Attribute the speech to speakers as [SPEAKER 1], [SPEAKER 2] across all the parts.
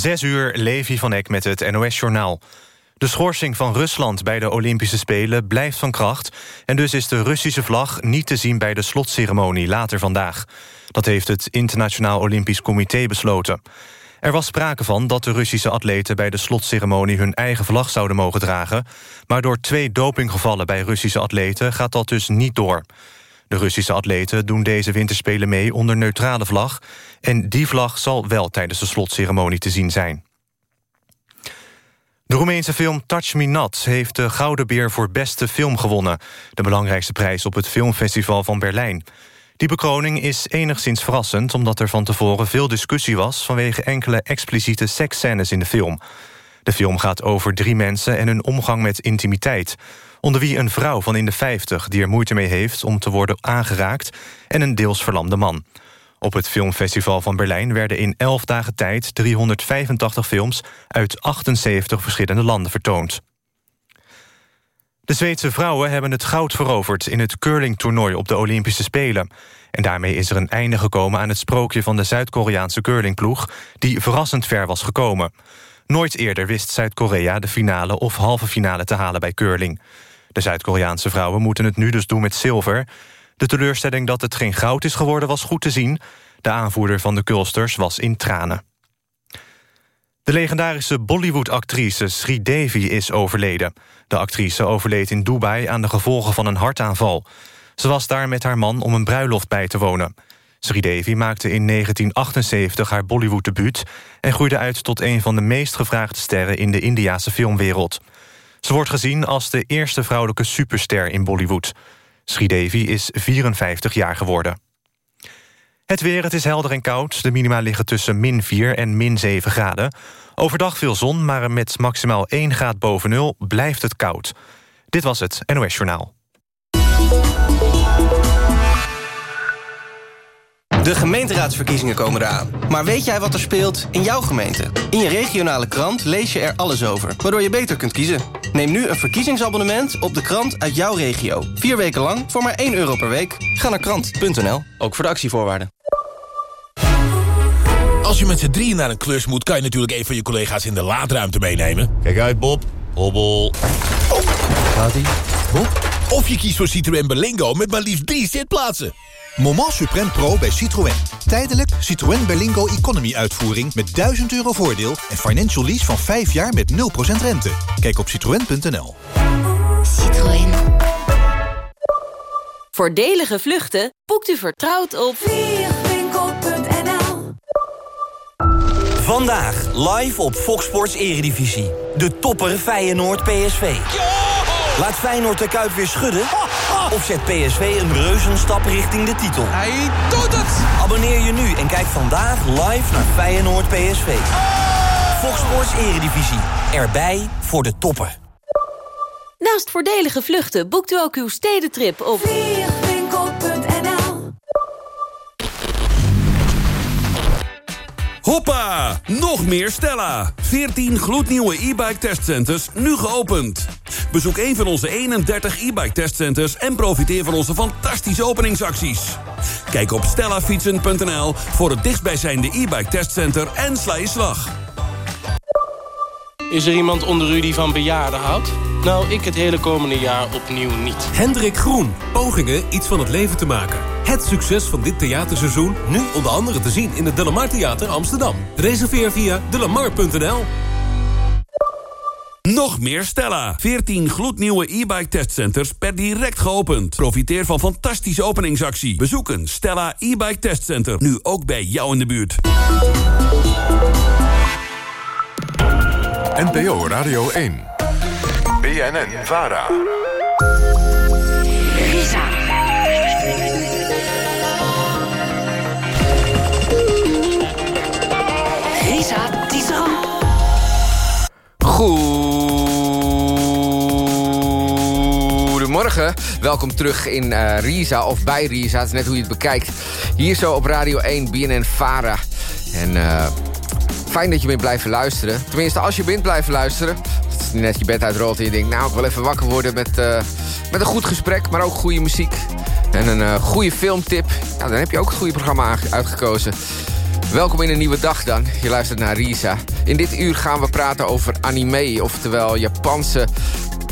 [SPEAKER 1] Zes uur, Levi van Eck met het NOS-journaal. De schorsing van Rusland bij de Olympische Spelen blijft van kracht... en dus is de Russische vlag niet te zien bij de slotceremonie later vandaag. Dat heeft het Internationaal Olympisch Comité besloten. Er was sprake van dat de Russische atleten bij de slotceremonie... hun eigen vlag zouden mogen dragen... maar door twee dopinggevallen bij Russische atleten gaat dat dus niet door. De Russische atleten doen deze winterspelen mee onder neutrale vlag... en die vlag zal wel tijdens de slotceremonie te zien zijn. De Roemeense film Touch Me Not heeft de Gouden Beer voor beste film gewonnen. De belangrijkste prijs op het filmfestival van Berlijn. Die bekroning is enigszins verrassend... omdat er van tevoren veel discussie was... vanwege enkele expliciete seksscènes in de film. De film gaat over drie mensen en hun omgang met intimiteit onder wie een vrouw van in de 50 die er moeite mee heeft om te worden aangeraakt... en een deels verlamde man. Op het filmfestival van Berlijn werden in 11 dagen tijd... 385 films uit 78 verschillende landen vertoond. De Zweedse vrouwen hebben het goud veroverd... in het curlingtoernooi op de Olympische Spelen. En daarmee is er een einde gekomen aan het sprookje... van de Zuid-Koreaanse curlingploeg... die verrassend ver was gekomen. Nooit eerder wist Zuid-Korea de finale of halve finale te halen bij curling. De Zuid-Koreaanse vrouwen moeten het nu dus doen met zilver. De teleurstelling dat het geen goud is geworden was goed te zien. De aanvoerder van de Kulsters was in tranen. De legendarische Bollywood-actrice Sri Devi is overleden. De actrice overleed in Dubai aan de gevolgen van een hartaanval. Ze was daar met haar man om een bruiloft bij te wonen. Sri Devi maakte in 1978 haar Bollywood-debuut... en groeide uit tot een van de meest gevraagde sterren in de Indiase filmwereld. Ze wordt gezien als de eerste vrouwelijke superster in Bollywood. Sridevi is 54 jaar geworden. Het weer, het is helder en koud. De minima liggen tussen min 4 en min 7 graden. Overdag veel zon, maar met maximaal 1 graad boven nul blijft het koud. Dit was het NOS Journaal.
[SPEAKER 2] De gemeenteraadsverkiezingen komen eraan. Maar weet jij wat er speelt in jouw gemeente? In je regionale krant lees je er alles over, waardoor je beter kunt kiezen. Neem nu een verkiezingsabonnement op de krant uit jouw regio. Vier weken lang voor maar 1 euro per week. Ga naar krant.nl, ook voor de actievoorwaarden.
[SPEAKER 3] Als je met z'n drieën naar een klus moet... kan je natuurlijk een van je collega's in de laadruimte meenemen.
[SPEAKER 4] Kijk uit, Bob. Hobbel.
[SPEAKER 3] Oh. Gaat-ie? Bob? Of je kiest voor Citroën Berlingo met maar liefst drie zitplaatsen.
[SPEAKER 5] Moment Supreme Pro bij Citroën. Tijdelijk Citroën Berlingo Economy uitvoering met 1000 euro voordeel... en financial lease van 5 jaar met 0% rente. Kijk op citroën.nl.
[SPEAKER 6] Citroën. Voordelige vluchten boekt u vertrouwd op
[SPEAKER 7] vliegwinkel.nl
[SPEAKER 8] Vandaag live op Fox Sports Eredivisie. De topper Feyenoord PSV. Laat Feyenoord de Kuip weer schudden? Of zet PSV een reuzenstap richting de titel?
[SPEAKER 9] Hij doet het!
[SPEAKER 8] Abonneer je nu en kijk vandaag live naar Feyenoord PSV. Fox Sports Eredivisie. Erbij voor de toppen.
[SPEAKER 6] Naast voordelige vluchten boekt u ook uw stedentrip op
[SPEAKER 10] Hoppa! Nog meer Stella. 14 gloednieuwe e-bike testcenters, nu geopend. Bezoek een van onze 31 e-bike testcenters... en profiteer van onze fantastische openingsacties. Kijk op stellafietsen.nl voor het dichtstbijzijnde e-bike testcenter en sla je slag.
[SPEAKER 11] Is er iemand onder u die van bejaarden houdt? Nou, ik het hele komende jaar opnieuw niet.
[SPEAKER 12] Hendrik Groen. Pogingen iets van het leven te maken. Het succes van dit theaterseizoen nu onder andere te zien in het Delamar Theater Amsterdam. Reserveer via delamar.nl.
[SPEAKER 10] Nog meer Stella. 14 gloednieuwe e-bike testcenters per direct geopend. Profiteer van fantastische openingsactie. Bezoek een Stella e-bike testcenter. Nu ook bij jou in de buurt.
[SPEAKER 13] NPO Radio 1. BNN Vara.
[SPEAKER 14] Goedemorgen, welkom terug in uh, Risa of bij Risa, het is net hoe je het bekijkt. Hier zo op Radio 1, BNN Vara. En uh, fijn dat je bent blijven luisteren. Tenminste, als je bent blijven luisteren. Als je net je bed uitrolt en je denkt... nou, ik wil even wakker worden met, uh, met een goed gesprek, maar ook goede muziek. En een goede filmtip. Nou, dan heb je ook het goede programma uitgekozen. Welkom in een nieuwe dag dan. Je luistert naar Risa. In dit uur gaan we praten over anime, oftewel Japanse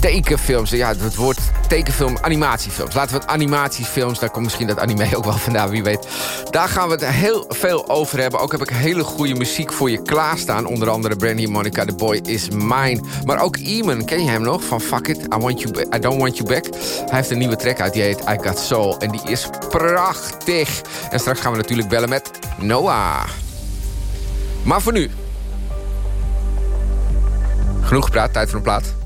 [SPEAKER 14] tekenfilms. Ja, het woord tekenfilm, animatiefilms. Laten we het animatiefilms, daar komt misschien dat anime ook wel vandaan, wie weet. Daar gaan we het heel veel over hebben. Ook heb ik hele goede muziek voor je klaarstaan. Onder andere Brandy Monica, The Boy Is Mine. Maar ook Eamon, ken je hem nog? Van Fuck It, I, want you I Don't Want You Back. Hij heeft een nieuwe track uit, die heet I Got Soul. En die is prachtig. En straks gaan we natuurlijk bellen met Noah. Maar voor nu... Genoeg gepraat, tijd voor een plaat.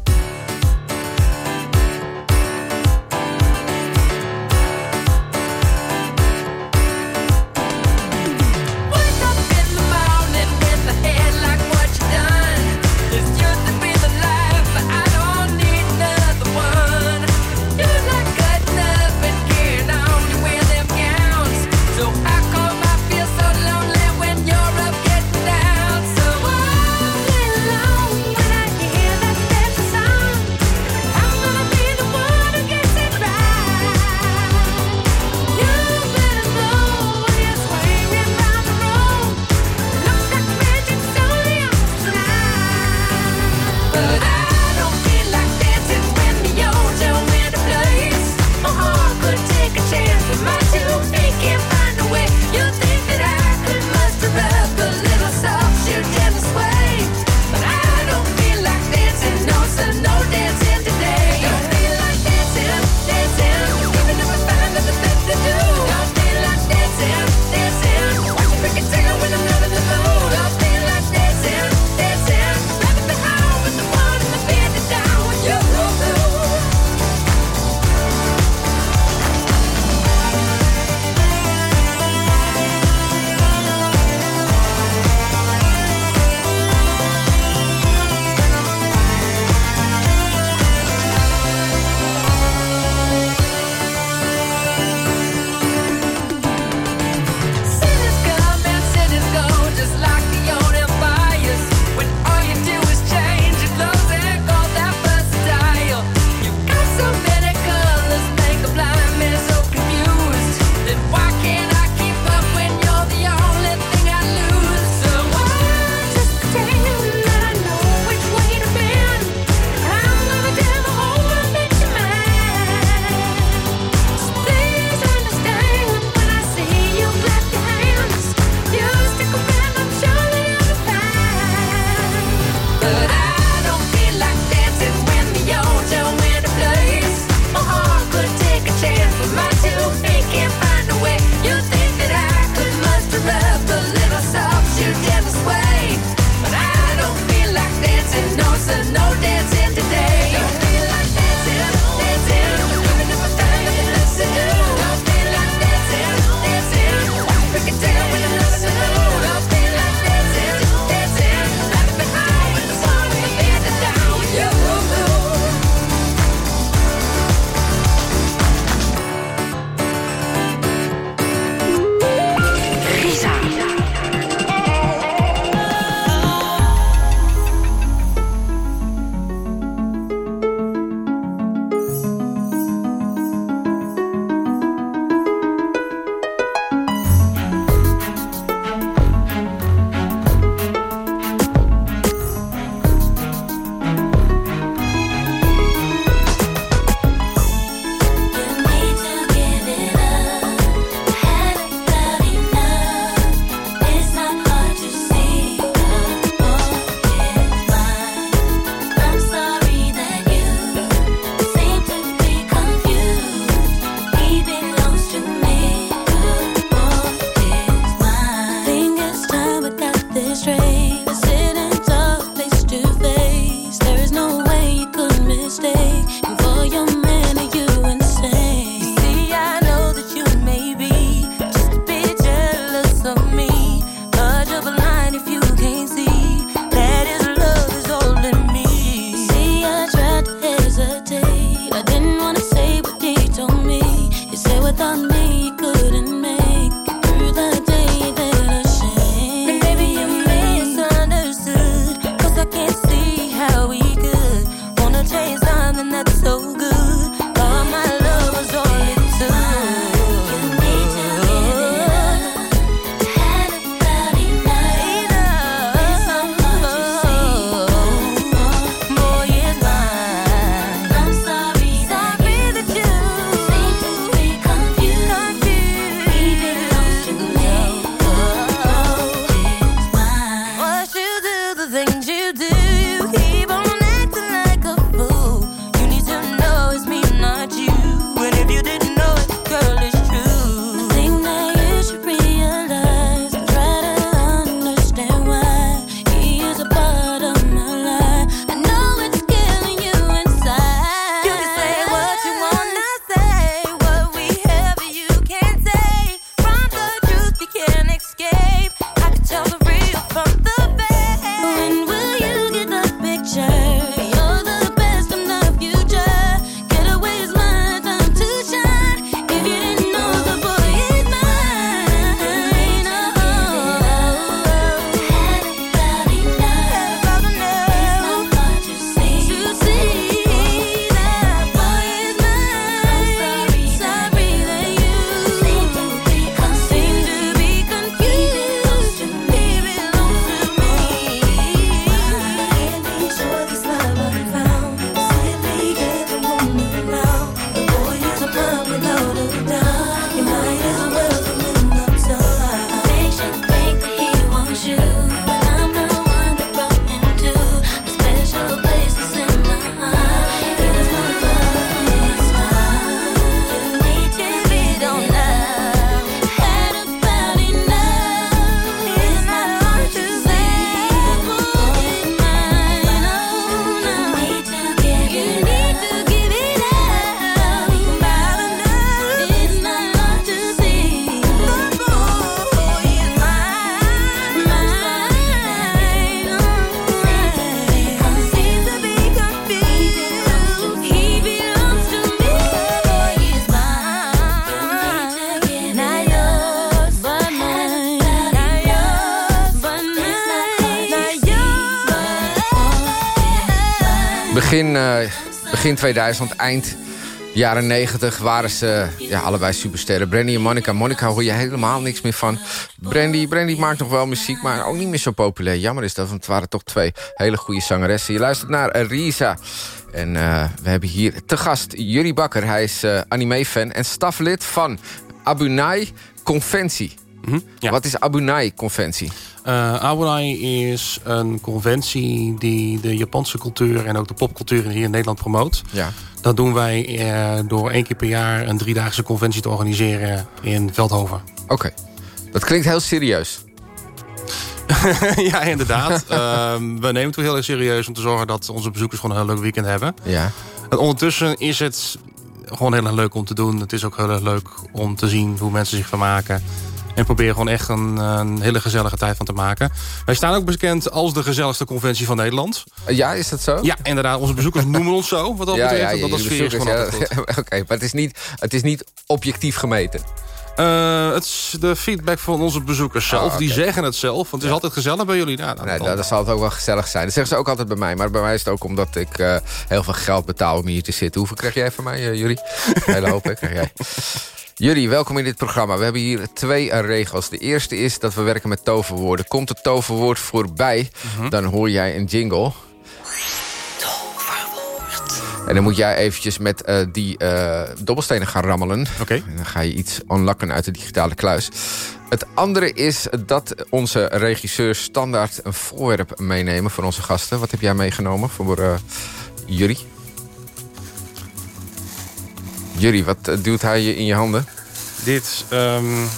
[SPEAKER 14] Begin, uh, begin 2000, eind jaren 90 waren ze ja, allebei supersterren. Brandy en Monica. Monica hoor je helemaal niks meer van. Brandy, Brandy maakt nog wel muziek, maar ook niet meer zo populair. Jammer is dat, want het waren toch twee hele goede zangeressen. Je luistert naar Risa. En uh, we hebben hier te gast Jurie Bakker. Hij is uh, anime-fan en staflid van Abunai Conventie.
[SPEAKER 9] Mm -hmm, ja.
[SPEAKER 14] Wat is Abunai Conventie?
[SPEAKER 9] Uh, is een conventie die de Japanse cultuur... en ook de popcultuur hier in Nederland promoot.
[SPEAKER 14] Ja.
[SPEAKER 9] Dat doen wij uh, door één keer per jaar een driedaagse conventie te organiseren in Veldhoven.
[SPEAKER 14] Oké. Okay. Dat klinkt heel serieus.
[SPEAKER 9] ja, inderdaad. uh, we nemen het heel erg serieus om te zorgen dat onze bezoekers gewoon een heel leuk weekend hebben.
[SPEAKER 14] Ja.
[SPEAKER 9] En ondertussen is het gewoon heel erg leuk om te doen. Het is ook heel erg leuk om te zien hoe mensen zich vermaken. En proberen gewoon echt een, een, hele gezellige tijd van te maken. Wij staan ook bekend als de gezelligste conventie van Nederland.
[SPEAKER 14] Ja, is dat zo?
[SPEAKER 9] Ja, inderdaad. Onze bezoekers noemen ons zo. Wat dat
[SPEAKER 14] ja,
[SPEAKER 9] betreft.
[SPEAKER 14] Ja,
[SPEAKER 9] dat is sfeer is gewoon
[SPEAKER 14] ja. Oké, okay, maar het is, niet, het is niet objectief gemeten.
[SPEAKER 9] Uh, het is de feedback van onze bezoekers zelf.
[SPEAKER 14] Ah, okay.
[SPEAKER 9] Die zeggen het zelf. Want het is altijd gezellig bij jullie. Ja,
[SPEAKER 14] nee, dat, dat zal het ook wel gezellig zijn. Dat zeggen ze ook altijd bij mij. Maar bij mij is het ook omdat ik uh, heel veel geld betaal om hier te zitten. Hoeveel krijg jij van mij, uh, Jury? Een hele hoop, hè, krijg jij. Jullie, welkom in dit programma. We hebben hier twee regels. De eerste is dat we werken met toverwoorden. Komt het toverwoord voorbij, uh -huh. dan hoor jij een jingle.
[SPEAKER 6] Toverwoord.
[SPEAKER 14] En dan moet jij eventjes met uh, die uh, dobbelstenen gaan rammelen.
[SPEAKER 9] Oké. Okay.
[SPEAKER 14] Dan ga je iets unlocken uit de digitale kluis. Het andere is dat onze regisseurs standaard een voorwerp meenemen voor onze gasten. Wat heb jij meegenomen voor uh, jullie? Jury, wat uh, duwt hij je in je handen?
[SPEAKER 9] Dit, um...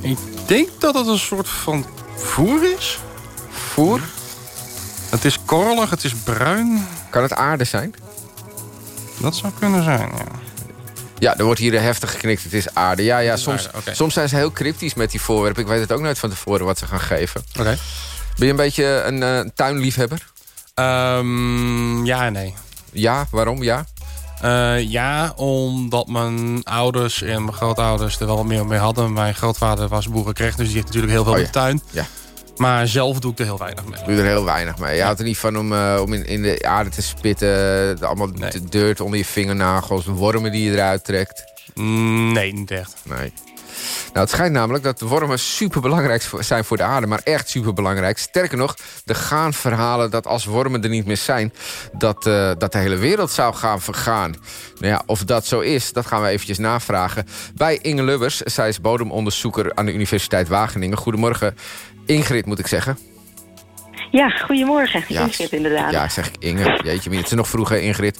[SPEAKER 9] Ik denk dat het een soort van voer is.
[SPEAKER 14] Voer?
[SPEAKER 9] Het is korrelig, het is bruin.
[SPEAKER 14] Kan het aarde zijn?
[SPEAKER 9] Dat zou kunnen zijn, ja.
[SPEAKER 14] Ja, er wordt hier heftig geknikt. Het is aarde. Ja, ja soms,
[SPEAKER 9] aarde, okay.
[SPEAKER 14] soms zijn ze heel cryptisch met die voorwerpen. Ik weet het ook nooit van tevoren wat ze gaan geven.
[SPEAKER 9] Oké. Okay.
[SPEAKER 14] Ben je een beetje een uh, tuinliefhebber?
[SPEAKER 9] Um, ja en nee.
[SPEAKER 14] Ja, waarom ja?
[SPEAKER 9] Uh, ja, omdat mijn ouders en mijn grootouders er wel wat meer mee hadden. Mijn grootvader was boerenkrecht, dus die heeft natuurlijk heel veel
[SPEAKER 14] oh,
[SPEAKER 9] in de tuin.
[SPEAKER 14] Ja.
[SPEAKER 9] Maar zelf doe ik er heel weinig mee.
[SPEAKER 14] Doe er heel weinig mee. Je ja. houdt er niet van om, uh, om in, in, de aarde te spitten. Allemaal nee. de dirt onder je vingernagels. Wormen die je eruit trekt.
[SPEAKER 9] Mm, nee, niet echt.
[SPEAKER 14] Nee. Nou, het schijnt namelijk dat wormen superbelangrijk zijn voor de aarde. Maar echt superbelangrijk. Sterker nog, er gaan verhalen dat als wormen er niet meer zijn... dat, uh, dat de hele wereld zou gaan vergaan. Nou ja, of dat zo is, dat gaan we eventjes navragen. Bij Inge Lubbers, zij is bodemonderzoeker aan de Universiteit Wageningen. Goedemorgen, Ingrid moet ik zeggen.
[SPEAKER 15] Ja, goedemorgen. Ja, Ingrid inderdaad.
[SPEAKER 14] Ja, zeg ik Inge. Jeetje, het is nog vroeg, hè, Ingrid.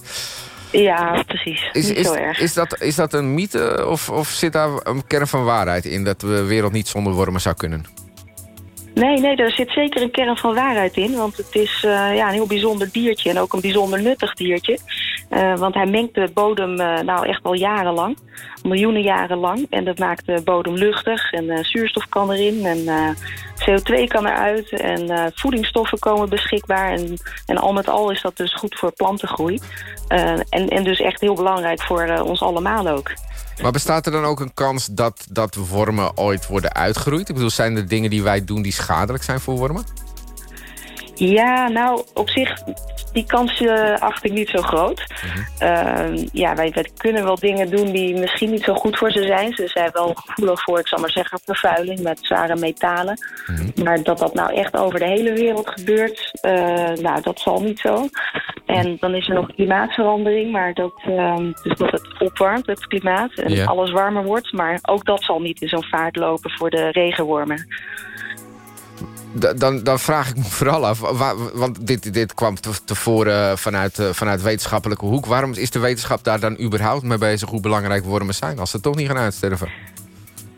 [SPEAKER 15] Ja, precies.
[SPEAKER 14] Is,
[SPEAKER 15] niet
[SPEAKER 14] is,
[SPEAKER 15] zo erg.
[SPEAKER 14] Is dat, is dat een mythe of, of zit daar een kern van waarheid in... dat de wereld niet zonder wormen zou kunnen?
[SPEAKER 15] Nee, nee, er zit zeker een kern van waarheid in. Want het is uh, ja, een heel bijzonder diertje en ook een bijzonder nuttig diertje. Uh, want hij mengt de bodem uh, nou echt al jarenlang. Miljoenen jaren lang. En dat maakt de bodem luchtig. En zuurstof kan erin. En CO2 kan eruit. En voedingsstoffen komen beschikbaar. En, en al met al is dat dus goed voor plantengroei. en, en dus echt heel belangrijk voor ons allemaal ook.
[SPEAKER 14] Maar bestaat er dan ook een kans dat, dat wormen ooit worden uitgeroeid? Ik bedoel, zijn er dingen die wij doen die schadelijk zijn voor wormen?
[SPEAKER 15] Ja, nou, op zich die kans uh, acht ik niet zo groot. Uh, ja, wij, wij, kunnen wel dingen doen die misschien niet zo goed voor ze zijn. Ze zijn wel gevoelig voor, ik zal maar zeggen, vervuiling met zware metalen. Maar dat dat nou echt over de hele wereld gebeurt, uh, nou, dat zal niet zo. En dan is er nog klimaatverandering, maar dat, ehm, dus dat het opwarmt, het klimaat, en alles warmer wordt. Maar ook dat zal niet in zo'n vaart lopen voor de regenwormen.
[SPEAKER 14] Da- Dan, dan vraag ik me vooral af, wa- want dit, dit kwam te- tevoren vanuit, eh, vanuit wetenschappelijke hoek. Waarom is de wetenschap daar dan überhaupt mee bezig hoe belangrijk wormen zijn... als ze toch niet gaan uitsterven?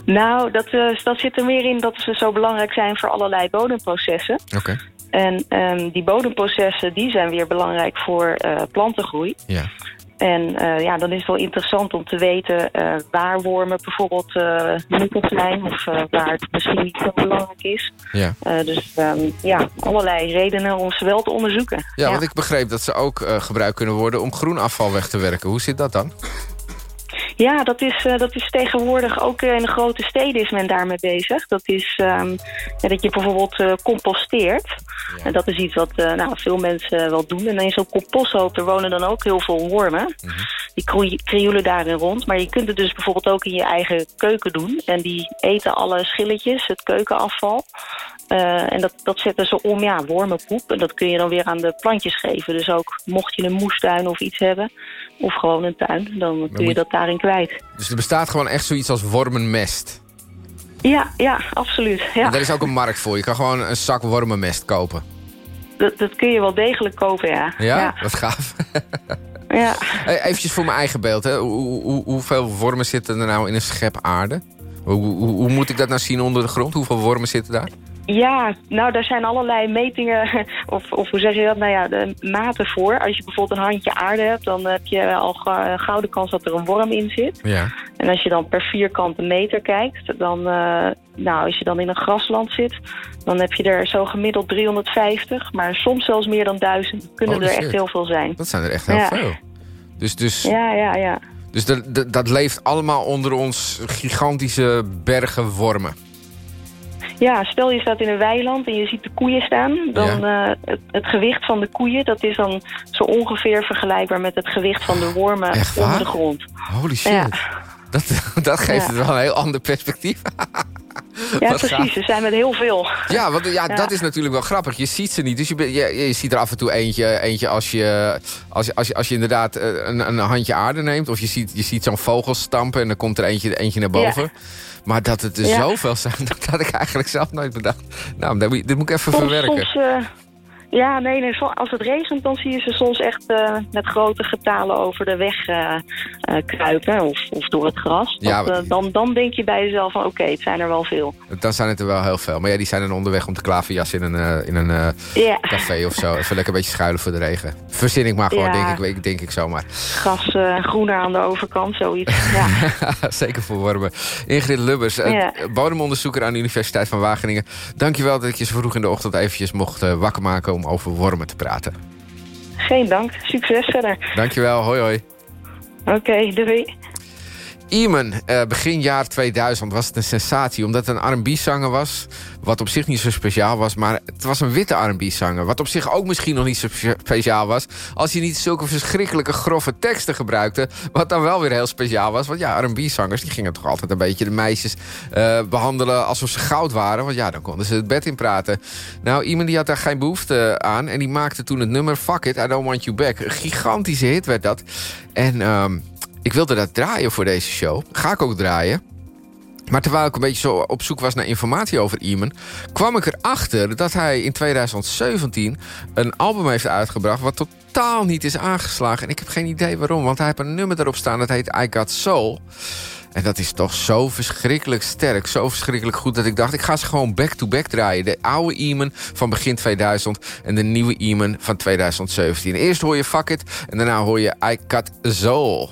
[SPEAKER 15] Nou, dat, eh, dat zit er meer in dat ze zo belangrijk zijn voor allerlei bodemprocessen.
[SPEAKER 14] Oké.
[SPEAKER 15] En ehm, die bodemprocessen die zijn weer belangrijk voor eh, plantengroei.
[SPEAKER 14] Ja.
[SPEAKER 15] En eh, ja, dan is het wel interessant om te weten eh, waar wormen bijvoorbeeld eh nuttig zijn... of eh, waar het misschien niet zo belangrijk is.
[SPEAKER 14] Ja.
[SPEAKER 15] Eh, dus ehm, ja, allerlei redenen om ze wel te onderzoeken.
[SPEAKER 14] Ja, want ik begreep dat ze ook eh, gebruikt kunnen worden om groenafval weg te werken. Hoe zit dat dan?
[SPEAKER 15] Ja, dat is, eh, dat is tegenwoordig ook eh, in de grote steden is men daarmee bezig. Dat is ehm, ja, dat je bijvoorbeeld eh, composteert. En dat is iets wat nou, veel mensen wel doen. En in zo'n composthoop, er wonen dan ook heel veel wormen. Die kroei- krioelen daarin rond. Maar je kunt het dus bijvoorbeeld ook in je eigen keuken doen. En die eten alle schilletjes, het keukenafval. En dat, dat zetten ze om, ja, wormenpoep. En dat kun je dan weer aan de plantjes geven. Dus ook mocht je een moestuin of iets hebben, of gewoon een tuin, dan kun je dat daarin kwijt.
[SPEAKER 14] Dus er bestaat gewoon echt zoiets als wormenmest.
[SPEAKER 15] Ja, ja, absoluut. Ja.
[SPEAKER 14] En daar is ook een markt voor. Je kan gewoon een zak wormenmest kopen.
[SPEAKER 15] Dat, dat kun je wel degelijk kopen, ja.
[SPEAKER 14] Ja?
[SPEAKER 15] Ja.
[SPEAKER 14] Wat gaaf.
[SPEAKER 15] ja.
[SPEAKER 14] Eventjes voor mijn eigen beeld. Hè. Hoe, hoe, hoeveel wormen zitten er nou in een schep aarde? Hoe, hoe, hoe moet ik dat nou zien onder de grond? Hoeveel wormen zitten daar?
[SPEAKER 15] Ja, nou daar zijn allerlei metingen, of, of hoe zeg je dat, nou ja, de maten voor. Als je bijvoorbeeld een handje aarde hebt, dan heb je al gouden kans dat er een worm in zit.
[SPEAKER 14] Ja.
[SPEAKER 15] En als je dan per vierkante meter kijkt, dan, eh, nou als je dan in een grasland zit, dan heb je er zo gemiddeld 350, maar soms zelfs meer dan 1000. Kunnen er echt heel veel zijn.
[SPEAKER 14] Dat zijn er echt heel
[SPEAKER 15] Ja.
[SPEAKER 14] veel. Dus, dus,
[SPEAKER 15] Ja, ja, ja.
[SPEAKER 14] dus dat, dat leeft allemaal onder ons gigantische bergen wormen.
[SPEAKER 15] Ja, stel je staat in een weiland en je ziet de koeien staan. Dan eh, het, het gewicht van de koeien, dat is dan zo ongeveer vergelijkbaar met het gewicht van de wormen
[SPEAKER 14] Echt
[SPEAKER 15] onder de grond.
[SPEAKER 14] Holy shit.
[SPEAKER 15] Ja.
[SPEAKER 14] Dat, dat geeft
[SPEAKER 15] Ja.
[SPEAKER 14] het wel een heel ander perspectief.
[SPEAKER 15] Ja, precies.
[SPEAKER 14] gaaf.
[SPEAKER 15] Ze zijn met heel veel.
[SPEAKER 14] Ja, want ja,
[SPEAKER 15] Ja.
[SPEAKER 14] dat is natuurlijk wel grappig. Je ziet ze niet. Dus je, je, je ziet er af en toe eentje, eentje als, je, als, je, als, je, als je inderdaad eh, een, een handje aarde neemt. Of je ziet, je ziet zo'n vogel stampen en dan komt er eentje, eentje naar boven.
[SPEAKER 15] Ja.
[SPEAKER 14] Maar dat het er
[SPEAKER 15] Ja.
[SPEAKER 14] zoveel zijn, dat had ik eigenlijk zelf nooit bedacht. Nou, dit moet ik even
[SPEAKER 15] Soms,
[SPEAKER 14] verwerken.
[SPEAKER 15] soms, eh, ja, nee, als het regent, dan zie je ze soms echt eh, met grote getalen over de weg eh, kruipen. Of, of door het gras.
[SPEAKER 14] Ja,
[SPEAKER 15] Dat, dan, dan denk je bij jezelf van, oké, het zijn er wel veel.
[SPEAKER 14] Dan zijn het er wel heel veel. Maar ja, die zijn dan onderweg om te klaverjassen in een, in een café of zo. Even lekker een beetje schuilen voor de regen. Verzin ik maar gewoon,
[SPEAKER 15] Ja.
[SPEAKER 14] denk, ik, denk ik zomaar.
[SPEAKER 15] Gras groener aan de overkant, zoiets. Ja.
[SPEAKER 14] Zeker voor wormen. Ingrid Lubbers,
[SPEAKER 15] Ja.
[SPEAKER 14] bodemonderzoeker aan de Universiteit van Wageningen. Dankjewel dat ik je zo vroeg in de ochtend eventjes mocht wakker maken om over wormen te praten.
[SPEAKER 15] Geen dank. Succes verder.
[SPEAKER 14] Dankjewel, hoi hoi.
[SPEAKER 15] Oké, doei.
[SPEAKER 14] Iman, eh, begin jaar 2000 was het een sensatie... omdat het een R&B-zanger was, wat op zich niet zo speciaal was... maar het was een witte R&B-zanger, wat op zich ook misschien nog niet zo spe- speciaal was... als je niet zulke verschrikkelijke grove teksten gebruikte... wat dan wel weer heel speciaal was. Want ja, R&B-zangers die gingen toch altijd een beetje de meisjes eh, behandelen... alsof ze goud waren, want ja, dan konden ze het bed in praten. Nou, Iman die had daar geen behoefte aan... en die maakte toen het nummer Fuck It, I Don't Want You Back. Een gigantische hit werd dat. En... ehm, ik wilde dat draaien voor deze show. Ga ik ook draaien. Maar terwijl ik een beetje zo op zoek was naar informatie over Iman... kwam ik erachter dat hij in 2017 een album heeft uitgebracht... wat totaal niet is aangeslagen. En ik heb geen idee waarom, want hij heeft een nummer erop staan... dat heet I Got Soul. En dat is toch zo verschrikkelijk sterk, zo verschrikkelijk goed... dat ik dacht, ik ga ze gewoon back-to-back draaien. De oude Iman van begin 2000 en de nieuwe Iman van 2017. Eerst hoor je Fuck It en daarna hoor je I Got Soul.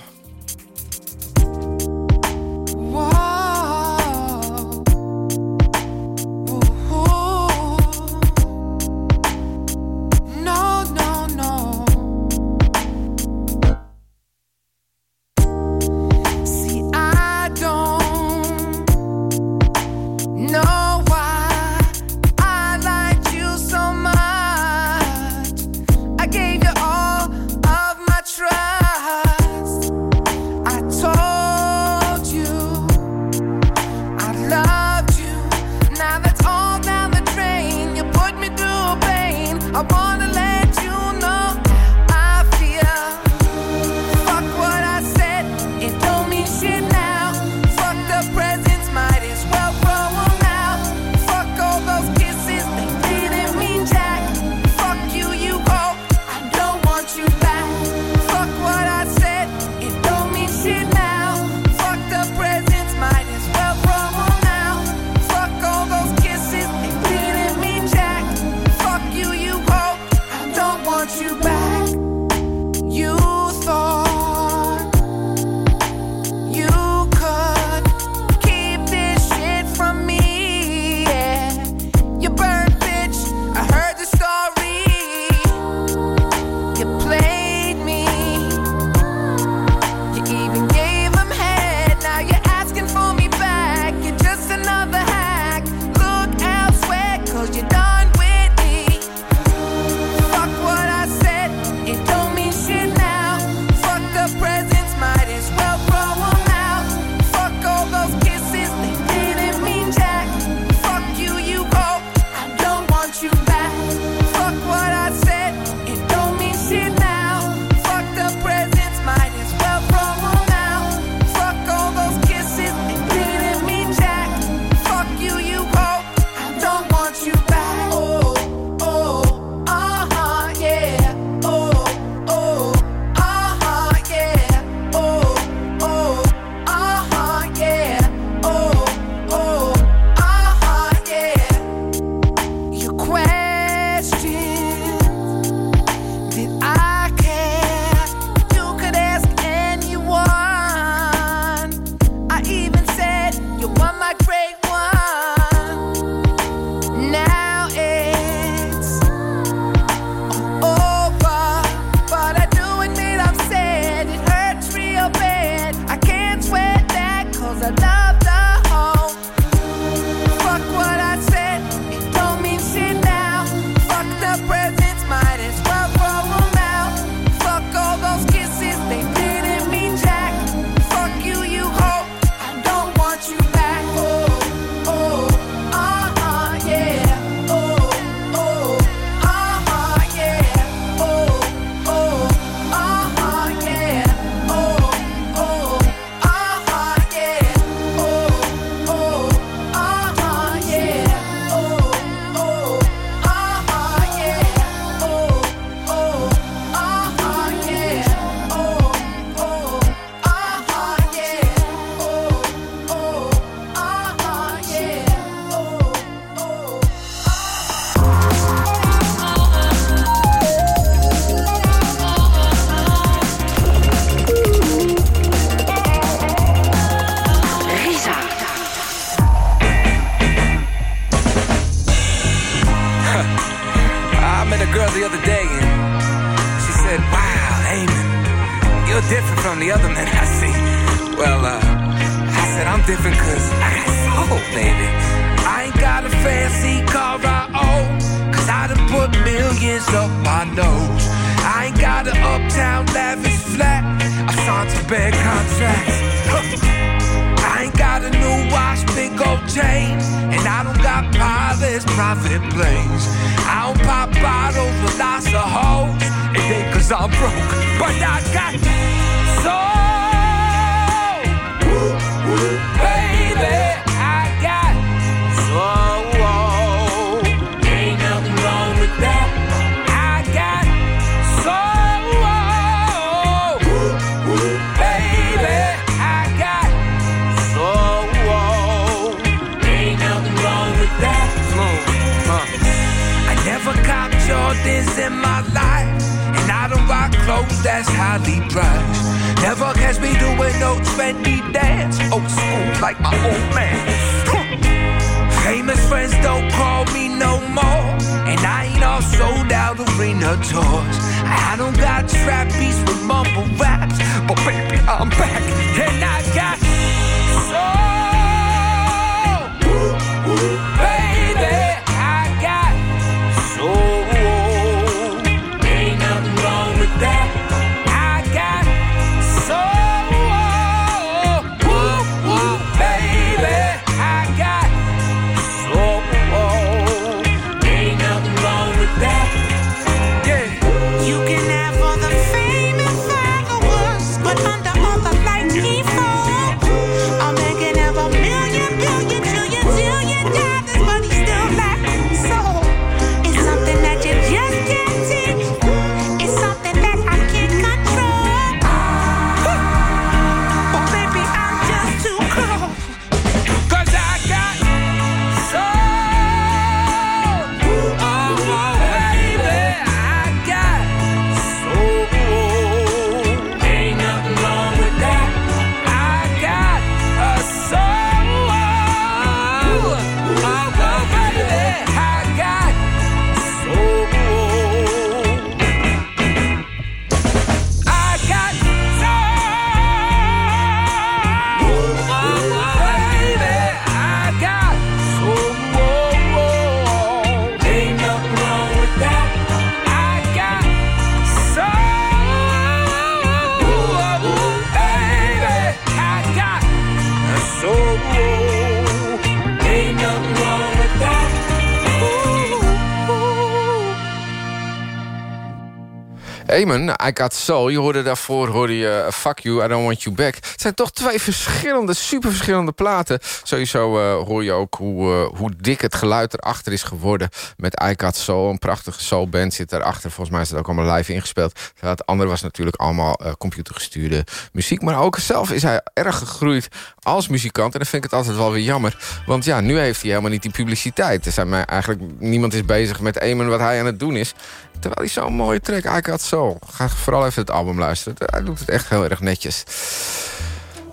[SPEAKER 16] Eamon, I Got Soul.
[SPEAKER 14] Je hoorde daarvoor hoorde je uh, Fuck You, I Don't Want You Back. Het zijn toch twee verschillende, super verschillende platen. Sowieso uh, hoor je ook hoe, uh, hoe dik het geluid erachter is geworden. Met I Got Soul, een prachtige soulband zit erachter. Volgens mij is het ook allemaal live ingespeeld. Het andere was natuurlijk allemaal computergestuurde muziek. Maar ook zelf is hij erg gegroeid als muzikant. En dan vind ik het altijd wel weer jammer. Want ja, nu heeft hij helemaal niet die publiciteit. Er zijn eigenlijk, niemand is bezig met Eamon wat hij aan het doen is. Terwijl hij zo'n mooie track, I Got Soul. Ga vooral even het album luisteren. Hij doet het echt heel erg netjes.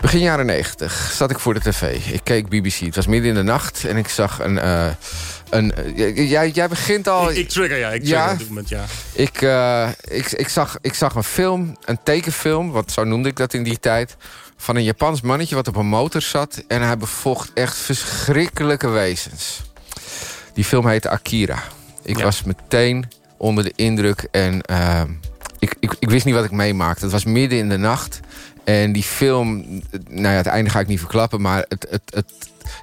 [SPEAKER 14] Begin jaren 90 zat ik voor de tv. Ik keek BBC. Het was midden in de nacht en ik zag een... Uh, een uh, jij, jij begint al...
[SPEAKER 9] Ik, ik trigger, ja. Ik trigger ja, op dit moment, ja.
[SPEAKER 14] Ik, uh, ik, ik, zag, ik zag een film, een tekenfilm... want zo noemde ik dat in die tijd... van een Japans mannetje wat op een motor zat... en hij bevocht echt verschrikkelijke wezens. Die film heette Akira. Ik ja. was meteen onder de indruk. En uh, ik, ik, ik wist niet wat ik meemaakte. Het was midden in de nacht. En die film, nou ja, het einde ga ik niet verklappen... maar het, het, het,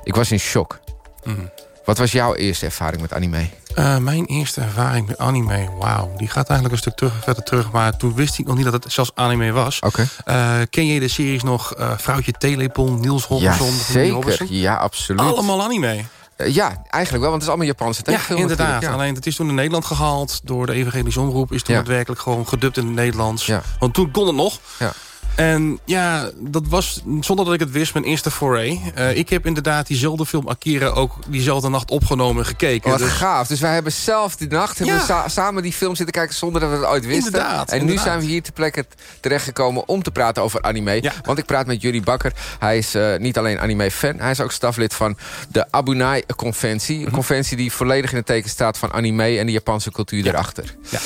[SPEAKER 14] ik was in shock. Mm. Wat was jouw eerste ervaring met anime?
[SPEAKER 9] Uh, mijn eerste ervaring met anime, wauw. Die gaat eigenlijk een stuk terug, verder terug. Maar toen wist ik nog niet dat het zelfs anime was.
[SPEAKER 14] Okay.
[SPEAKER 9] Uh, ken je de series nog uh, Vrouwtje Telepon, Niels Holgersson?
[SPEAKER 14] Ja, zeker. Ja, absoluut.
[SPEAKER 9] Allemaal anime.
[SPEAKER 14] Uh, ja, eigenlijk wel, want het is allemaal Japanse tekenfilm.
[SPEAKER 9] Ja, inderdaad. Ja. Alleen het is toen in Nederland gehaald door de Evangelische Omroep. Is toen ja. daadwerkelijk gewoon gedubt in het Nederlands.
[SPEAKER 14] Ja.
[SPEAKER 9] Want toen kon het nog.
[SPEAKER 14] Ja.
[SPEAKER 9] En ja, dat was, zonder dat ik het wist, mijn eerste foray. Uh, ik heb inderdaad diezelfde film Akira ook diezelfde nacht opgenomen en gekeken.
[SPEAKER 14] Wat dus... gaaf. Dus wij hebben zelf die nacht hebben ja. we sa samen die film zitten kijken zonder dat we het ooit wisten.
[SPEAKER 9] Inderdaad,
[SPEAKER 14] en
[SPEAKER 9] inderdaad.
[SPEAKER 14] nu zijn we hier ter plekke terechtgekomen om te praten over anime.
[SPEAKER 9] Ja.
[SPEAKER 14] Want ik praat met Jurie Bakker. Hij is uh, niet alleen anime-fan, hij is ook staflid van de Abunai-conventie. Een -hmm. conventie die volledig in het teken staat van anime en de Japanse cultuur
[SPEAKER 9] ja.
[SPEAKER 14] erachter.
[SPEAKER 9] Ja.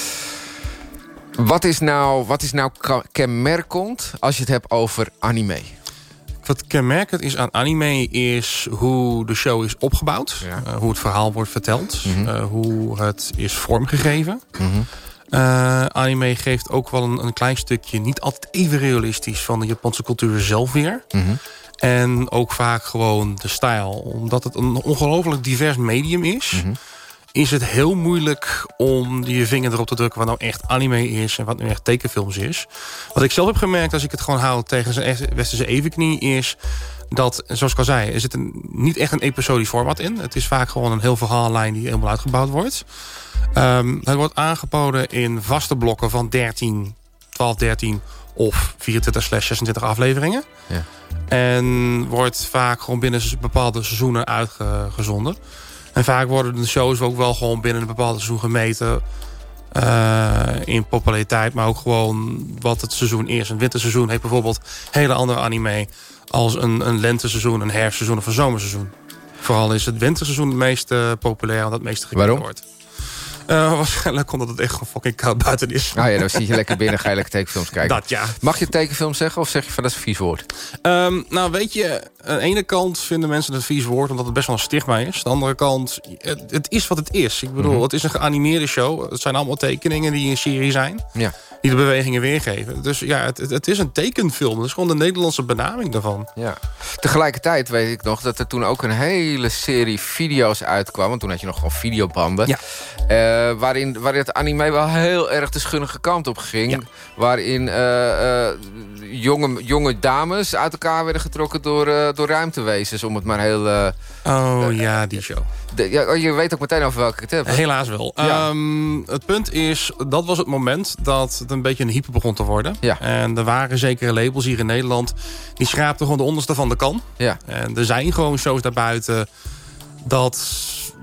[SPEAKER 14] Wat is, nou, wat is nou kenmerkend als je het hebt over anime?
[SPEAKER 9] Wat kenmerkend is aan anime is hoe de show is opgebouwd.
[SPEAKER 14] Ja.
[SPEAKER 9] Uh, hoe het verhaal wordt verteld.
[SPEAKER 14] Mhm.
[SPEAKER 9] Mm -hmm. uh, hoe het is vormgegeven.
[SPEAKER 14] Mm -hmm.
[SPEAKER 9] uh, anime geeft ook wel een, een, klein stukje, niet altijd even realistisch... van de Japanse cultuur zelf weer.
[SPEAKER 14] Mm -hmm.
[SPEAKER 9] En ook vaak gewoon de stijl. Omdat het een ongelooflijk divers medium is... Is het heel moeilijk om je vinger erop te drukken... wat nou echt anime is en wat nu echt tekenfilms is. Wat ik zelf heb gemerkt als ik het gewoon hou tegen zijn westerse evenknie... is dat, zoals ik al zei, er zit een, niet echt een episodisch format in. Het is vaak gewoon een heel verhaallijn die helemaal uitgebouwd wordt. Um, het wordt aangeboden in vaste blokken van 13, 12, 13 of 24 slash 26 afleveringen.
[SPEAKER 14] Ja.
[SPEAKER 9] En wordt vaak gewoon binnen bepaalde seizoenen uitgezonden. En vaak worden de shows ook wel gewoon binnen een bepaalde seizoen gemeten... Uh, in populariteit, maar ook gewoon wat het seizoen is. Een winterseizoen heeft bijvoorbeeld hele andere anime... als een, een lenteseizoen, een herfstseizoen of een zomerseizoen. Vooral is het winterseizoen het meest uh, populair... en het meest gekeken wordt. Uh, waarschijnlijk omdat het echt gewoon fucking koud buiten is.
[SPEAKER 14] Ah ja, dan zit je lekker binnen, ga je lekker tekenfilms kijken.
[SPEAKER 9] Dat ja.
[SPEAKER 14] Mag je tekenfilm zeggen of zeg je van dat is een vies woord?
[SPEAKER 9] Um, nou weet je, aan de ene kant vinden mensen het een vies woord... omdat het best wel een stigma is. Aan de andere kant, het, het is wat het is. Ik bedoel, mm -hmm. het is een geanimeerde show. Het zijn allemaal tekeningen die in serie zijn.
[SPEAKER 14] Ja.
[SPEAKER 9] Die de bewegingen weergeven. Dus ja, het, het is een tekenfilm. Dat is gewoon de Nederlandse benaming daarvan.
[SPEAKER 14] Ja. Tegelijkertijd weet ik nog dat er toen ook een hele serie video's uitkwam. Want toen had je nog gewoon videobanden.
[SPEAKER 9] Ja.
[SPEAKER 14] Uh, waarin, waarin het anime wel heel erg de schunnige kant op ging.
[SPEAKER 9] Ja.
[SPEAKER 14] Waarin uh, uh, jonge, jonge dames uit elkaar werden getrokken door, door ruimtewezens. Om het maar heel...
[SPEAKER 9] oh ja, die show.
[SPEAKER 14] De, ja, je weet ook meteen over welke ik het heb. Hè?
[SPEAKER 9] Helaas wel.
[SPEAKER 14] Ja.
[SPEAKER 9] Um, het punt is, dat was het moment dat het een beetje een hype begon te worden.
[SPEAKER 14] Ja.
[SPEAKER 9] En er waren zekere labels hier in Nederland... die schraapten gewoon de onderste van de kan.
[SPEAKER 14] Ja.
[SPEAKER 9] En er zijn gewoon shows daarbuiten... dat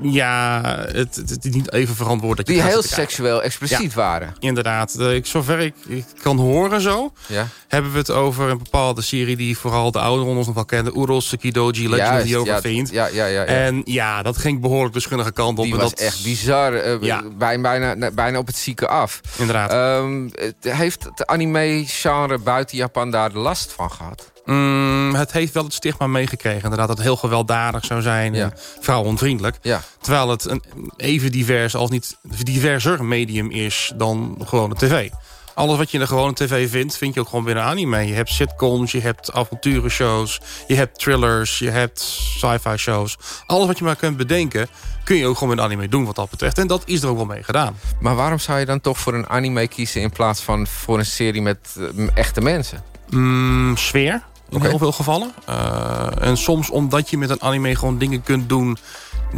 [SPEAKER 9] ja, het, niet even verantwoord dat je
[SPEAKER 14] Die heel seksueel expliciet
[SPEAKER 9] ja,
[SPEAKER 14] waren.
[SPEAKER 9] Inderdaad. Ik, zover ik, ik kan horen zo...
[SPEAKER 14] Ja.
[SPEAKER 9] hebben we het over een bepaalde serie... die vooral de ouderen ons nog wel kennen. Uros Sekidoji, Legend of the Overfiend.
[SPEAKER 14] Ja, ja, ja, ja,
[SPEAKER 9] En ja, dat ging behoorlijk de schunnige kant op.
[SPEAKER 14] Die
[SPEAKER 9] en
[SPEAKER 14] was
[SPEAKER 9] dat...
[SPEAKER 14] echt bizar. Uh,
[SPEAKER 9] ja.
[SPEAKER 14] bijna, bijna, bijna op het zieke af.
[SPEAKER 9] Inderdaad.
[SPEAKER 14] Um, heeft het anime-genre buiten Japan daar last van gehad?
[SPEAKER 9] Mm, het heeft wel het stigma meegekregen. Inderdaad, dat het heel gewelddadig zou zijn.
[SPEAKER 14] Ja.
[SPEAKER 9] En.
[SPEAKER 14] Ja.
[SPEAKER 9] Terwijl het een even divers, als niet diverser medium is dan gewoon de tv. Alles wat je in de gewone tv vindt, vind je ook gewoon binnen anime. Je hebt sitcoms, je hebt avonturenshows, je hebt thrillers, je hebt sci-fi shows. Alles wat je maar kunt bedenken, kun je ook gewoon met anime doen wat dat betreft. En dat is er ook wel mee gedaan.
[SPEAKER 14] Maar waarom zou je dan toch voor een anime kiezen... in plaats van voor een serie met eh, echte mensen?
[SPEAKER 9] Mm, sfeer, in heel veel gevallen. Uh, en soms omdat je met een anime gewoon dingen kunt doen...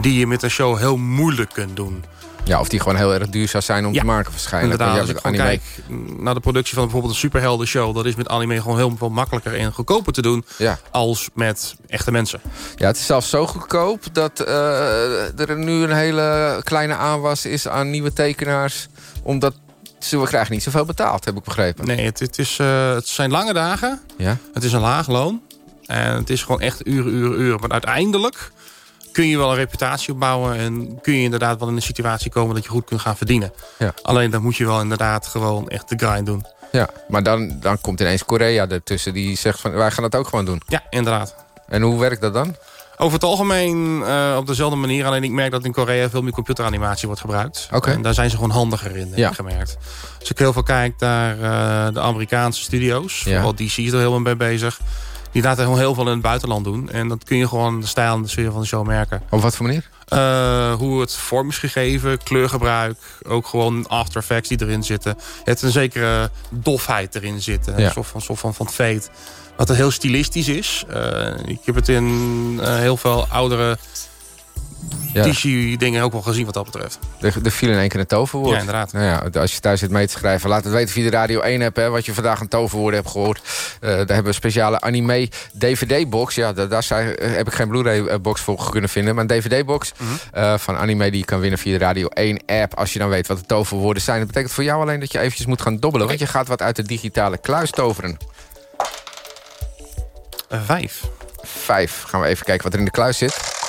[SPEAKER 9] die je met een show heel moeilijk kunt doen.
[SPEAKER 14] Ja, of die gewoon heel erg duur zou zijn om te maken waarschijnlijk.
[SPEAKER 9] Inderdaad, als ik
[SPEAKER 14] ja, anime...
[SPEAKER 9] kijk naar de productie van bijvoorbeeld een superhelden show... dat is met anime gewoon heel veel makkelijker en goedkoper te doen... als met echte mensen.
[SPEAKER 14] Ja, het is zelfs zo goedkoop dat eh, er nu een hele kleine aanwas is aan nieuwe tekenaars. Omdat ze we krijgen niet zoveel betaald, heb ik begrepen.
[SPEAKER 9] Nee, het, het, is, eh, het zijn lange dagen.
[SPEAKER 14] Ja?
[SPEAKER 9] Het is een laag loon. En het is gewoon echt uren, uren, uren. Maar uiteindelijk kun je wel een reputatie opbouwen... en kun je inderdaad wel in een situatie komen dat je goed kunt gaan verdienen.
[SPEAKER 14] Ja.
[SPEAKER 9] Alleen dan moet je wel inderdaad gewoon echt de grind doen.
[SPEAKER 14] Ja, maar dan, dan komt ineens Korea ertussen die zegt van wij gaan dat ook gewoon doen.
[SPEAKER 9] Ja, inderdaad.
[SPEAKER 14] En hoe werkt dat dan?
[SPEAKER 9] Over het algemeen uh, op dezelfde manier. Alleen ik merk dat in Korea veel meer computeranimatie wordt gebruikt. En daar zijn ze gewoon handiger in, heb ik gemerkt. Als ik heel veel kijk naar uh, de Amerikaanse studio's.
[SPEAKER 14] Ja.
[SPEAKER 9] Vooral DC is er helemaal mee bezig. Die laten gewoon heel veel in het buitenland doen. En dat kun je gewoon de stijl en de sfeer van de show merken.
[SPEAKER 14] Op wat voor manier?
[SPEAKER 9] Uh, hoe het vorm is gegeven, kleurgebruik. Ook gewoon After Effects die erin zitten. Het is een zekere dofheid erin zitten.
[SPEAKER 14] Ja.
[SPEAKER 9] Een soort van, soort van, van fade. Wat er heel stilistisch is. Uh, ik heb het in uh, heel veel oudere
[SPEAKER 14] Ja.
[SPEAKER 9] DC-dingen ook wel gezien wat dat betreft.
[SPEAKER 14] Er, er viel in één keer een toverwoord.
[SPEAKER 9] Ja, inderdaad.
[SPEAKER 14] Nou ja, als je thuis zit mee te schrijven, laat het weten via de Radio 1 app... Hè, wat je vandaag een toverwoord hebt gehoord. Uh, daar hebben we een speciale anime DVD-box. Ja, daar, heb ik geen Blu-ray-box voor kunnen vinden. Maar een DVD-box
[SPEAKER 9] Mhm.
[SPEAKER 14] mm -hmm. uh, van anime die je kan winnen via de Radio 1 app... als je dan weet wat de toverwoorden zijn. Dat betekent voor jou alleen dat je eventjes moet gaan dobbelen... want je gaat wat uit de digitale kluis toveren.
[SPEAKER 9] Uh, vijf.
[SPEAKER 14] Vijf. Gaan we even kijken wat er in de kluis zit.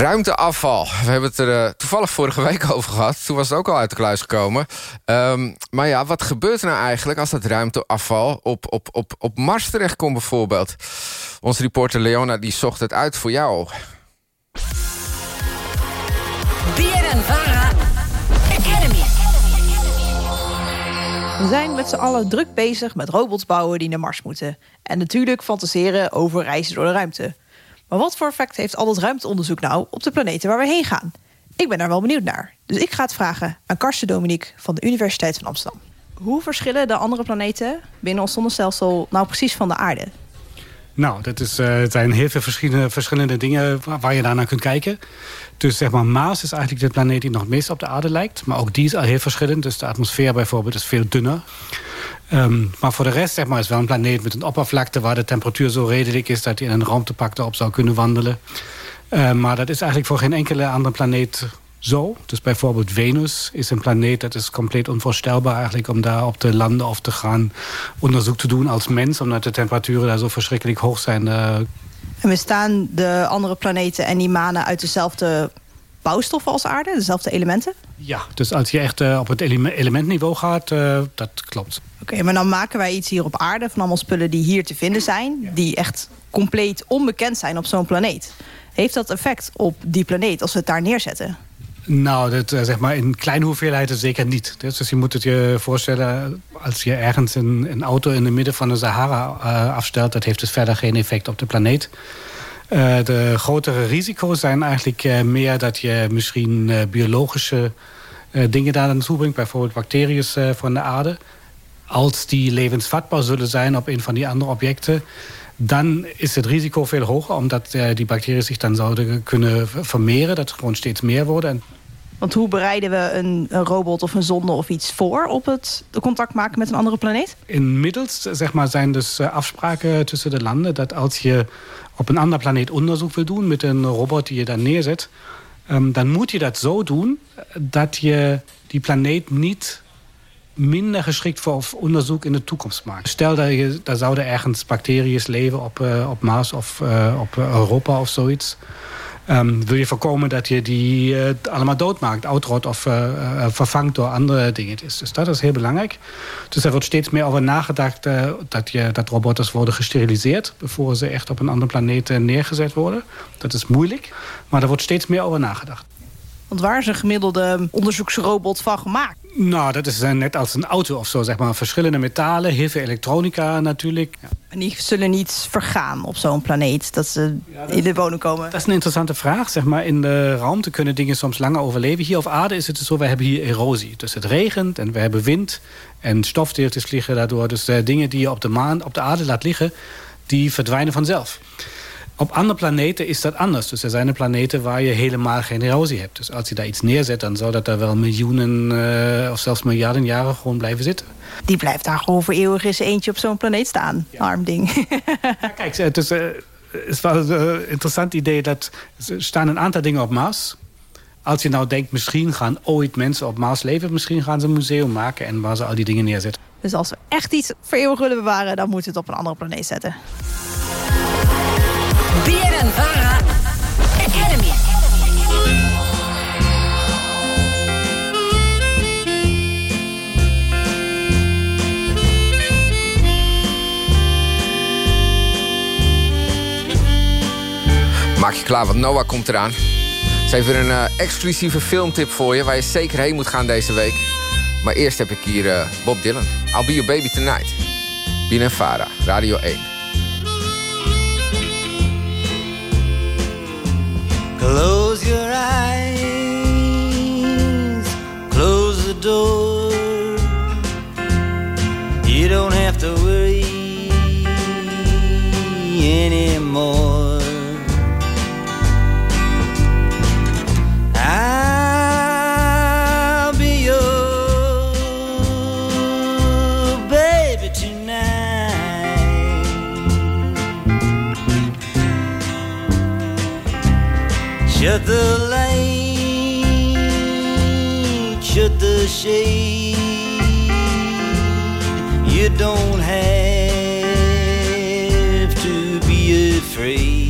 [SPEAKER 14] Ruimteafval. We hebben het er uh, toevallig vorige week over gehad. Toen was het ook al uit de kluis gekomen. Um, maar ja, wat gebeurt er nou eigenlijk als dat ruimteafval op, op, op, op Mars terechtkomt bijvoorbeeld? Onze reporter Leona die zocht het uit voor jou.
[SPEAKER 17] We zijn met z'n allen druk bezig met robots bouwen die naar Mars moeten. En natuurlijk fantaseren over reizen door de ruimte. Maar wat voor effect heeft al dat ruimteonderzoek nou op de planeten waar we heen gaan? Ik ben daar wel benieuwd naar. Dus ik ga het vragen aan Karsten Dominique van de Universiteit van Amsterdam. Hoe verschillen de andere planeten binnen ons zonnestelsel nou precies van de aarde?
[SPEAKER 18] Nou, dat is, uh, het zijn heel veel verschillende, verschillende dingen waar, je daarnaar kunt kijken. Dus zeg maar, Mars is eigenlijk de planeet die nog het meest op de aarde lijkt. Maar ook die is al heel verschillend. Dus de atmosfeer bijvoorbeeld is veel dunner. Um, maar voor de rest zeg maar, is wel een planeet met een oppervlakte... waar de temperatuur zo redelijk is dat je in een ruimtepak erop zou kunnen wandelen. Uh, maar dat is eigenlijk voor geen enkele andere planeet zo. Dus bijvoorbeeld Venus is een planeet... dat is compleet onvoorstelbaar eigenlijk om daar op te landen of te gaan onderzoek te doen als mens... omdat de temperaturen daar zo verschrikkelijk hoog zijn. Uh,
[SPEAKER 17] en bestaan de andere planeten en die manen uit dezelfde bouwstoffen als aarde? Dezelfde elementen?
[SPEAKER 18] Ja, dus als je echt uh, op het ele elementniveau gaat, uh, dat klopt.
[SPEAKER 17] Oké, okay, maar dan maken wij iets hier op aarde... van allemaal spullen die hier te vinden zijn... die echt compleet onbekend zijn op zo'n planeet. Heeft dat effect op die planeet als we het daar neerzetten?
[SPEAKER 18] Nou, dat, uh, zeg maar in kleine hoeveelheden zeker niet. Dus je moet het je voorstellen, als je ergens een, een auto in het midden van de Sahara uh, afstelt... dat heeft dus verder geen effect op de planeet. Uh, de grotere risico's zijn eigenlijk meer dat je misschien biologische dingen daar naartoe brengt. Bijvoorbeeld bacteriën van de aarde. Als die levensvatbaar zullen zijn op een van die andere objecten dan is het risico veel hoger... omdat die bacteriën zich dan zouden kunnen vermeren. Dat er gewoon steeds meer worden. En
[SPEAKER 17] Want hoe bereiden we een, robot of een zonde of iets voor... op het contact maken met een andere planeet?
[SPEAKER 18] Inmiddels zeg maar, zijn dus uh, afspraken tussen de landen... dat als je op een andere planeet onderzoek wil doen... met een robot die je dan neerzet... Um, dan moet je dat zo doen dat je die planeet niet minder geschikt voor onderzoek in de toekomst maakt. Stel dat je, daar zouden ergens bacteriën leven op, uh, op Mars of op Europa of zoiets. Ehm, wil je voorkomen dat je die eh, allemaal doodmaakt, uitrot of eh, eh, vervangt door andere dingen. Dus, dat is heel belangrijk. Dus er wordt steeds meer over nagedacht dat, je, dat robots worden gesteriliseerd voor ze echt op een andere planeet neergezet worden. Dat is moeilijk, maar er wordt steeds meer over nagedacht.
[SPEAKER 17] Want waar is een gemiddelde onderzoeksrobot van gemaakt?
[SPEAKER 18] Nou, dat is eh, net als een auto of zo, zeg maar. Verschillende metalen, heel veel elektronica natuurlijk. Ja.
[SPEAKER 17] En die zullen niet vergaan op zo'n planeet, dat ze in de woning komen.
[SPEAKER 18] Dat is een interessante vraag. Zeg maar, in de ruimte kunnen dingen soms langer overleven. Hier op aarde is het zo, we hebben hier erosie. Dus het regent en we hebben wind en stofdeeltjes vliegen daardoor. Dus de dingen die je op de, maan, op de aarde laat liggen, die verdwijnen vanzelf. Op andere planeten is dat anders. Dus er zijn planeten waar je helemaal geen erosie hebt. Dus als je daar iets neerzet, dan zou dat daar wel miljoenen eh, of zelfs miljarden jaren gewoon blijven zitten.
[SPEAKER 17] Die blijft daar gewoon voor eeuwig eens eentje op zo'n planeet staan. Arm ding.
[SPEAKER 18] Kijk, het is, eh, het wel een uh, interessant idee dat er staan een aantal dingen op Mars. Als je nou denkt, misschien gaan ooit mensen op Mars leven, misschien gaan ze een museum maken en waar ze al die dingen neerzetten.
[SPEAKER 17] Dus als we echt iets voor eeuwig willen bewaren, dan moeten we het op een andere planeet zetten.
[SPEAKER 14] Maak je klaar, want Noah komt eraan. Ze heeft weer een eh, exclusieve filmtip voor je... waar je zeker heen moet gaan deze week. Maar eerst heb ik hier eh, Bob Dylan. I'll be your baby tonight. Bien Vara, Radio 1.
[SPEAKER 19] Close your eyes, close the door. You don't have to worry anymore. Shut the light, shut the shade. You don't have to be afraid.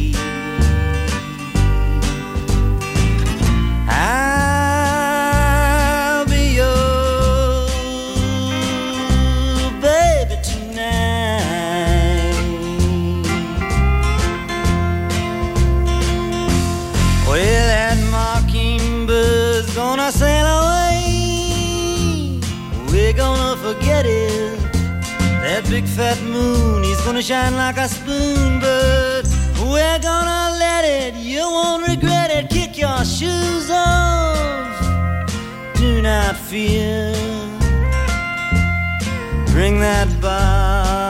[SPEAKER 19] Gonna shine like a spoon, but we're gonna let it. You won't regret it. Kick your shoes off. Do not fear. Bring that bottle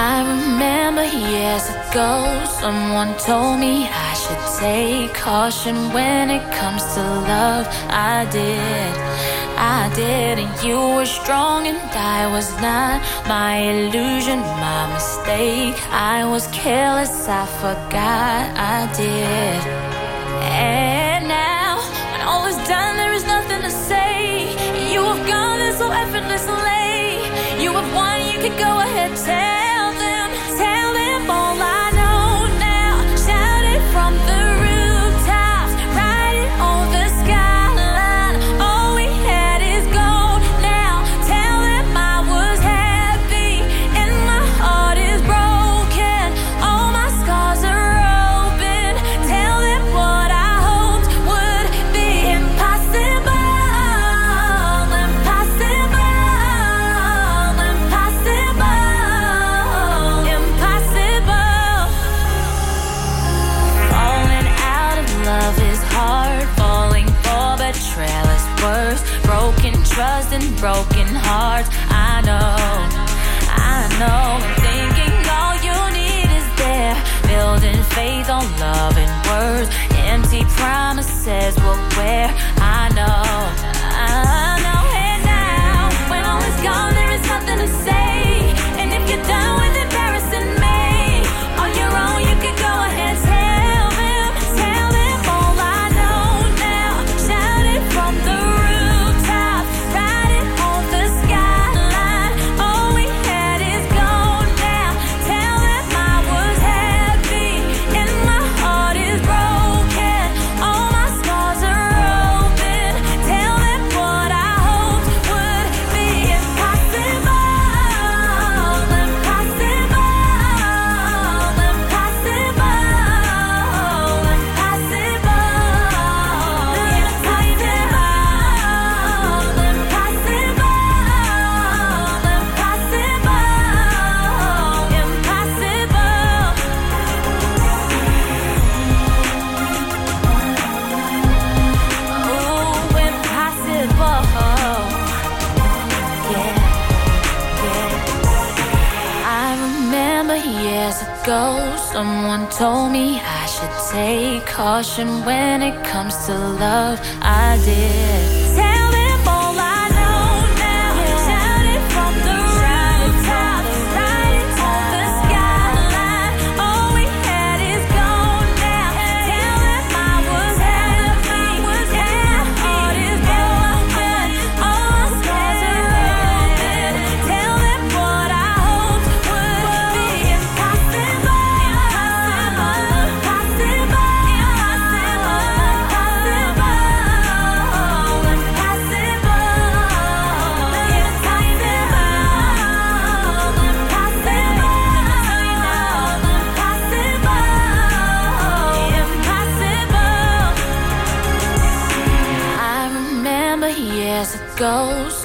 [SPEAKER 20] I remember years ago, someone told me I should take caution when it comes to love. I did, I did, and you were strong and I was not. My illusion, my mistake. I was careless, I forgot I did. And now, when all is done, there is nothing to say. You have gone there so effortlessly. Trust and broken hearts. I know, I know. Thinking all you need is there. Building faith on love and words. Empty promises will wear. I know, caution when it comes to love. I did.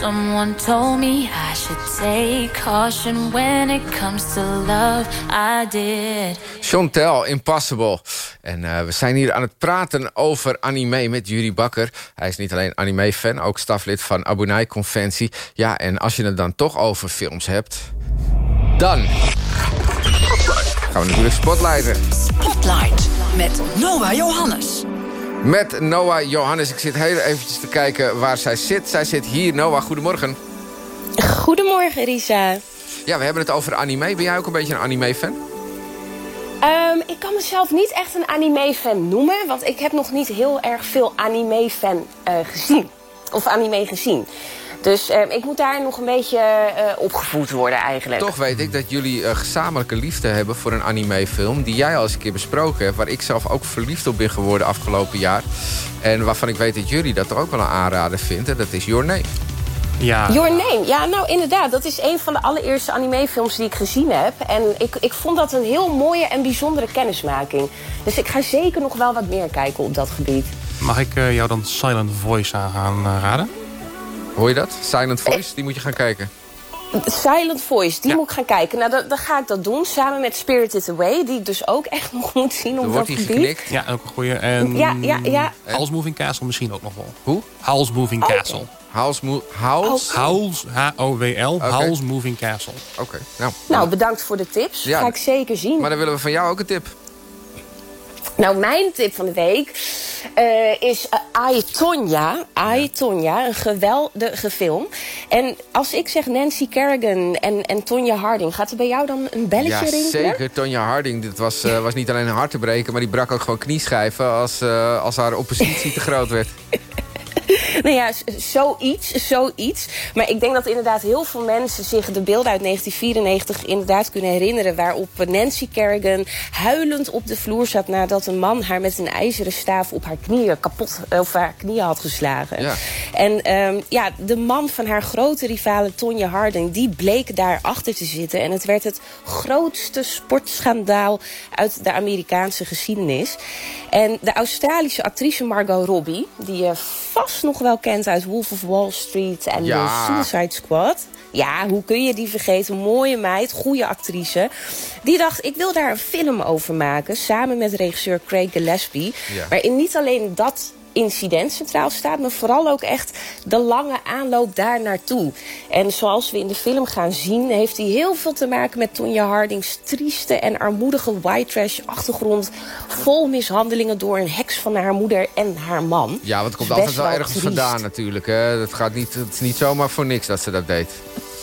[SPEAKER 20] Someone told me I should take caution when it comes to love. I did.
[SPEAKER 14] Chantel, Impossible. En eh, we zijn hier aan het praten over anime met Jury Bakker. Hij is niet alleen anime-fan, ook staflid van Abunai Conventie. Ja, en als je het dan toch over films hebt... dan gaan we natuurlijk spotlighten.
[SPEAKER 21] Spotlight met Noah Johannes.
[SPEAKER 14] Met Noah Johannes. Ik zit heel eventjes te kijken waar zij zit. Zij zit hier. Noah, goedemorgen.
[SPEAKER 22] Goedemorgen, Risa.
[SPEAKER 14] Ja, we hebben het over anime. Ben jij ook een beetje een anime-fan?
[SPEAKER 22] Ehm, ik kan mezelf niet echt een anime-fan noemen, want ik heb nog niet heel erg veel anime-fan eh, gezien. Of anime gezien. Dus ehm, ik moet daar nog een beetje eh, opgevoed worden eigenlijk.
[SPEAKER 14] Toch weet ik dat jullie eh, gezamenlijke liefde hebben voor een anime-film... die jij al eens een keer besproken hebt... waar ik zelf ook verliefd op ben geworden afgelopen jaar. En waarvan ik weet dat jullie dat toch ook wel een aanrader vindt. En dat is Your Name.
[SPEAKER 9] Ja.
[SPEAKER 22] Your Name, ja nou inderdaad. Dat is een van de allereerste animefilms die ik gezien heb. En ik, ik vond dat een heel mooie en bijzondere kennismaking. Dus ik ga zeker nog wel wat meer kijken op dat gebied.
[SPEAKER 9] Mag ik eh, jou dan Silent Voice aan gaan raden?
[SPEAKER 14] Hoor je dat? Silent Voice, die moet je gaan kijken.
[SPEAKER 22] Silent Voice, die moet ik gaan kijken. Nou, dan, dan ga ik dat doen samen met Spirited Away. Die ik dus ook echt nog moet zien op dat gebied.
[SPEAKER 9] Ja, ook een goeie. En
[SPEAKER 22] Ja, ja, ja.
[SPEAKER 9] Howl's Moving Castle misschien ook nog wel.
[SPEAKER 14] Hoe?
[SPEAKER 9] Howl's Moving
[SPEAKER 22] Oh.
[SPEAKER 9] Castle.
[SPEAKER 14] Howl's, mo Howl's?
[SPEAKER 9] Howl's, H-O-W-L. Howl's Moving Castle.
[SPEAKER 14] Oké, nou.
[SPEAKER 22] Nou, bedankt voor de tips.
[SPEAKER 14] Ja.
[SPEAKER 22] Ga ik zeker zien.
[SPEAKER 14] Maar dan willen we van jou ook een tip.
[SPEAKER 22] Nou, mijn tip van de week eh, is uh, I, Tonya. I, Tonya, een geweldige film. En als ik zeg Nancy Kerrigan en, en Tonya Harding... gaat er bij jou dan een belletje
[SPEAKER 14] Ja,
[SPEAKER 22] rinkelen?
[SPEAKER 14] zeker. Tonya Harding, dit was, eh, was niet alleen een hart te breken... maar die brak ook gewoon knieschijven als, eh, als haar oppositie te groot werd.
[SPEAKER 22] Nou ja, zoiets, zoiets. Maar ik denk dat inderdaad heel veel mensen zich de beelden uit 1994 inderdaad kunnen herinneren. Waarop Nancy Kerrigan huilend op de vloer zat nadat een man haar met een ijzeren staaf op haar knieën kapot of haar knieën had geslagen.
[SPEAKER 23] Ja.
[SPEAKER 22] En ehm, ja, de man van haar grote rivale Tonya Harding, die bleek daar achter te zitten. En het werd het grootste sportschandaal uit de Amerikaanse geschiedenis. En de Australische actrice Margot Robbie, die je vast nog wel kent uit Wolf of Wall Street en
[SPEAKER 23] Ja.
[SPEAKER 22] de Suicide Squad. Ja, hoe kun je die vergeten? Mooie meid, goede actrice. Die dacht, ik wil daar een film over maken. Samen met regisseur Craig Gillespie.
[SPEAKER 23] Ja.
[SPEAKER 22] Waarin niet alleen dat incident centraal staat, maar vooral ook echt de lange aanloop daar naartoe. En zoals we in de film gaan zien, heeft hij heel veel te maken met Tonya Hardings trieste en armoedige white trash achtergrond. Vol mishandelingen door een heks van haar moeder en haar man.
[SPEAKER 14] Ja, want het komt altijd wel ergens
[SPEAKER 22] triest.
[SPEAKER 14] vandaan natuurlijk. Hè. Het, gaat niet, het is niet zomaar voor niks dat ze dat deed.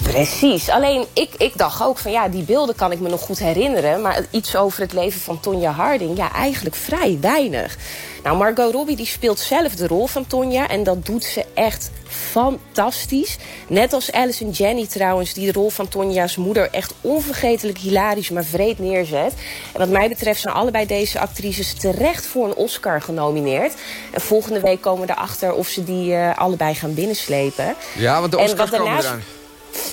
[SPEAKER 22] Precies. Alleen ik, ik dacht ook van ja, die beelden kan ik me nog goed herinneren. Maar iets over het leven van Tonya Harding, ja, eigenlijk vrij weinig. Nou, Margot Robbie die speelt zelf de rol van Tonya. En dat doet ze echt fantastisch. Net als Alice en Jenny trouwens, die de rol van Tonja's moeder echt onvergetelijk hilarisch, maar vreed neerzet. En wat mij betreft zijn allebei deze actrices terecht voor een Oscar genomineerd. En volgende week komen we erachter of ze die eh, allebei gaan binnenslepen.
[SPEAKER 14] Ja, want de
[SPEAKER 22] En
[SPEAKER 14] Oscars
[SPEAKER 22] wat
[SPEAKER 14] komen
[SPEAKER 22] daarnaast-
[SPEAKER 14] eraan.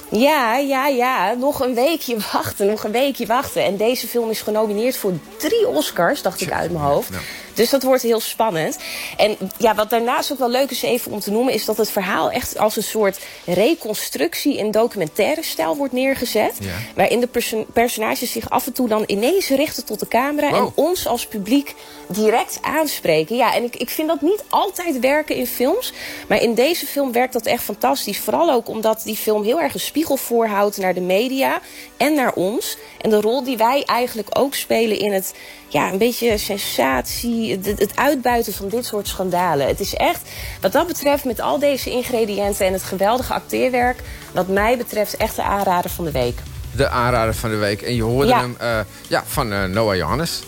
[SPEAKER 22] Ja, ja, ja. Nog een weekje wachten, nog een weekje wachten. En deze film is genomineerd voor drie Oscars, dacht ik uit mijn hoofd. Dus dat wordt heel spannend. En ja, wat daarnaast ook wel leuk is even om te noemen... is dat het verhaal echt als een soort reconstructie in documentaire stijl wordt neergezet.
[SPEAKER 23] Ja.
[SPEAKER 22] Waarin de perso- personages zich af en toe dan ineens richten tot de camera... en ons als publiek direct aanspreken. Ja, en ik, ik vind dat niet altijd werken in films. Maar in deze film werkt dat echt fantastisch. Vooral ook omdat die film heel erg een spiegel voorhoudt naar de media en naar ons. En de rol die wij eigenlijk ook spelen in het ja, een beetje sensatie, het, het uitbuiten van dit soort schandalen. Het is echt, wat dat betreft, met al deze ingrediënten en het geweldige acteerwerk, wat mij betreft echt de aanrader van de week.
[SPEAKER 14] De aanrader van de week. En je hoorde
[SPEAKER 22] Ja.
[SPEAKER 14] hem eh, ja, van eh, Noah Johannes.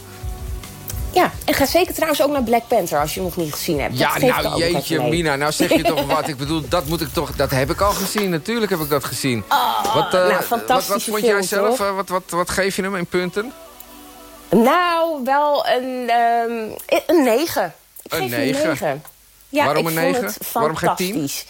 [SPEAKER 22] Ja, en ga zeker trouwens ook naar Black Panther als je hem nog niet gezien hebt.
[SPEAKER 14] Ja, nou jeetje. Mina. Nou zeg je toch wat. Ik bedoel, dat moet ik toch... Dat heb ik al gezien. Natuurlijk heb ik dat gezien.
[SPEAKER 22] Oh,
[SPEAKER 14] wat, eh,
[SPEAKER 22] nou,
[SPEAKER 14] wat, wat
[SPEAKER 22] fantastische
[SPEAKER 14] vond jij zelf? wat, wat, wat geef je hem in punten?
[SPEAKER 22] Nou, wel een, ehm een 9. Ik
[SPEAKER 14] Een
[SPEAKER 22] geef
[SPEAKER 14] negen?
[SPEAKER 22] een 9. Ja,
[SPEAKER 14] Waarom
[SPEAKER 22] ik
[SPEAKER 14] een
[SPEAKER 22] vond
[SPEAKER 14] negen?
[SPEAKER 22] het
[SPEAKER 14] Waarom geen tien?
[SPEAKER 22] fantastisch.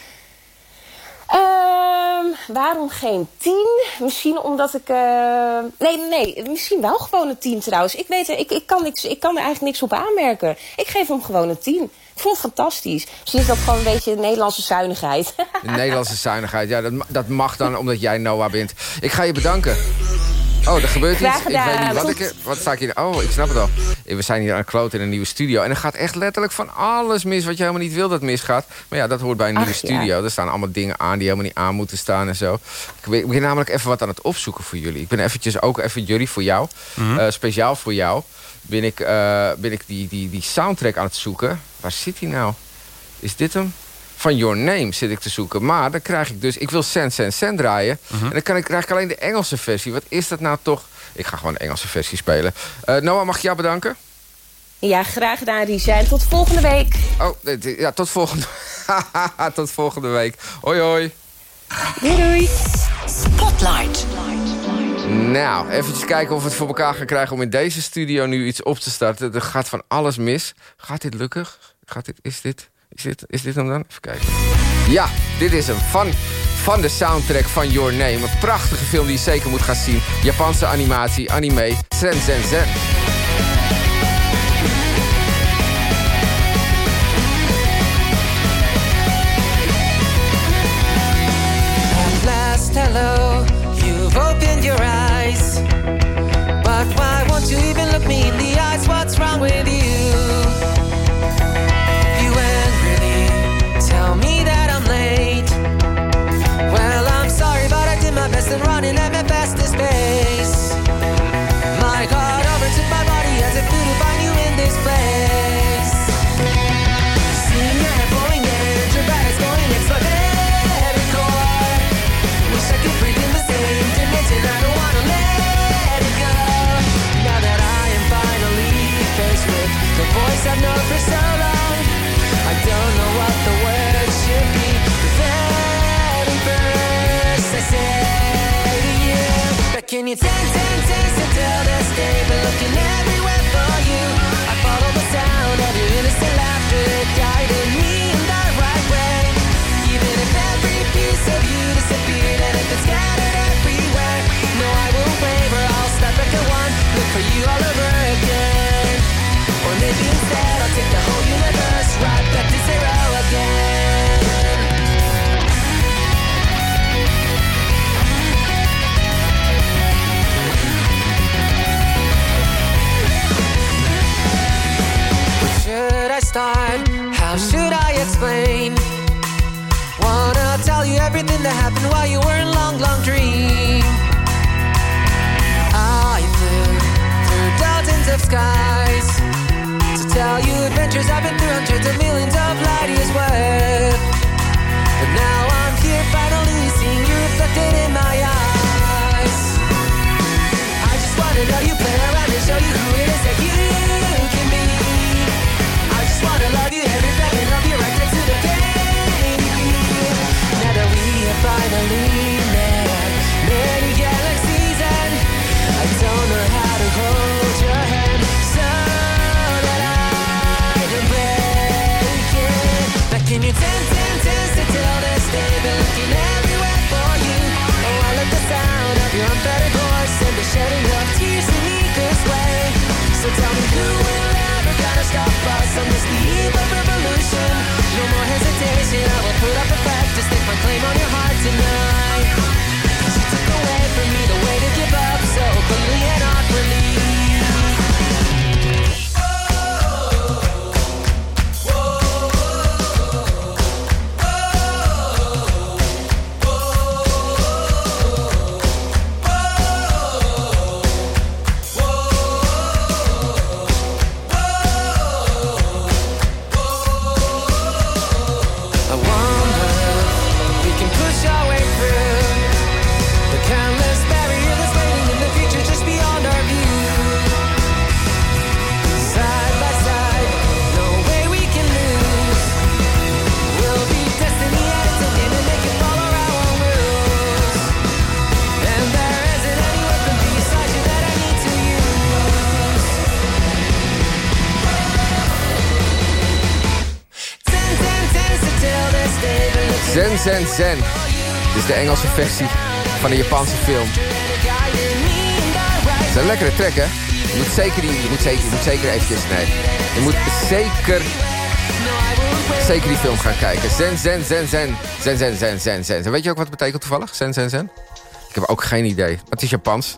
[SPEAKER 22] Ehm, waarom geen 10? Misschien omdat ik. eh, Nee, nee, misschien wel gewoon een 10 trouwens. Ik, weet, ik, ik, kan niks, ik kan er eigenlijk niks op aanmerken. Ik geef hem gewoon een 10. Ik vond het fantastisch. Misschien is dat gewoon een beetje Nederlandse zuinigheid.
[SPEAKER 14] De Nederlandse zuinigheid. Ja, dat, dat mag dan omdat jij Noah bent. Ik ga je bedanken. Oh, er gebeurt
[SPEAKER 22] Graag
[SPEAKER 14] iets. Ik weet niet wat ik... Wat sta ik hier... Oh, ik snap het al. We zijn hier aan het kloten in een nieuwe studio. En er gaat echt letterlijk van alles mis wat je helemaal niet wil dat misgaat. Maar ja, dat hoort bij een nieuwe
[SPEAKER 22] ja.
[SPEAKER 14] studio. Er staan allemaal dingen aan die helemaal niet aan moeten staan en zo. Ik ben, ik ben namelijk even wat aan het opzoeken voor jullie. Ik ben eventjes ook even jullie voor jou.
[SPEAKER 9] Mhm.
[SPEAKER 14] eh, speciaal voor jou. Ben ik, eh, ben ik die, die, die soundtrack aan het zoeken. Waar zit hij nou? Is dit hem? Van Your Name zit ik te zoeken. Maar dan krijg ik dus... Ik wil Send, Send, Send draaien. En dan kan ik, krijg ik alleen de Engelse versie. Wat is dat nou toch? Ik ga gewoon de Engelse versie spelen. Eh, Noah, mag ik jou bedanken?
[SPEAKER 22] ja, graag gedaan, Risa. En tot volgende week.
[SPEAKER 14] Oh, ja, tot volgende, tot volgende week. Hoi, hoi.
[SPEAKER 22] Doei, doei.
[SPEAKER 21] Spotlight.
[SPEAKER 14] Nou, eventjes kijken of we het voor elkaar gaan krijgen... om in deze studio nu iets op te starten. Er gaat van alles mis. Gaat dit lukken? Gaat dit, is, dit, is, dit, is dit hem dan? Even kijken. Ja, dit is hem. Van, van de soundtrack van Your Name. Een prachtige film die je zeker moet gaan zien. Japanse animatie, anime. Zen, zen, zen.
[SPEAKER 23] You ten, ten, taste until this day? Been looking everywhere for you. I follow the sound of your innocent laughter, it guided me in the right way. Even if every piece of you disappeared and if it's scattered everywhere, no, I won't waver. I'll step back to one, look for you all over again. Or maybe instead I'll take the whole universe right back to zero again. start? How should I explain? Wanna tell you everything that happened while you were in long, long dream. I flew through dozens of skies to tell you adventures I've been through hundreds of millions of light years worth. But now I'm here finally seeing you reflected in Day, looking everywhere for you. Oh, I love the sound of your unfettered voice and the of tears. So tell me ever gonna stop us eve of revolution? No more hesitation, I will put up a
[SPEAKER 14] Zen, zen, zen. Dit is de Engelse versie van de Japanse film. Het is een lekkere track, hè? Je moet zeker, die, je moet zeker, je moet zeker eventjes... Nee, je moet zeker... Zeker die film gaan kijken. Zen, zen, zen, zen. Zen, zen, zen, zen, zen. Weet je ook wat het betekent toevallig? Zen, zen, zen? Ik heb ook geen idee. Maar het is Japans.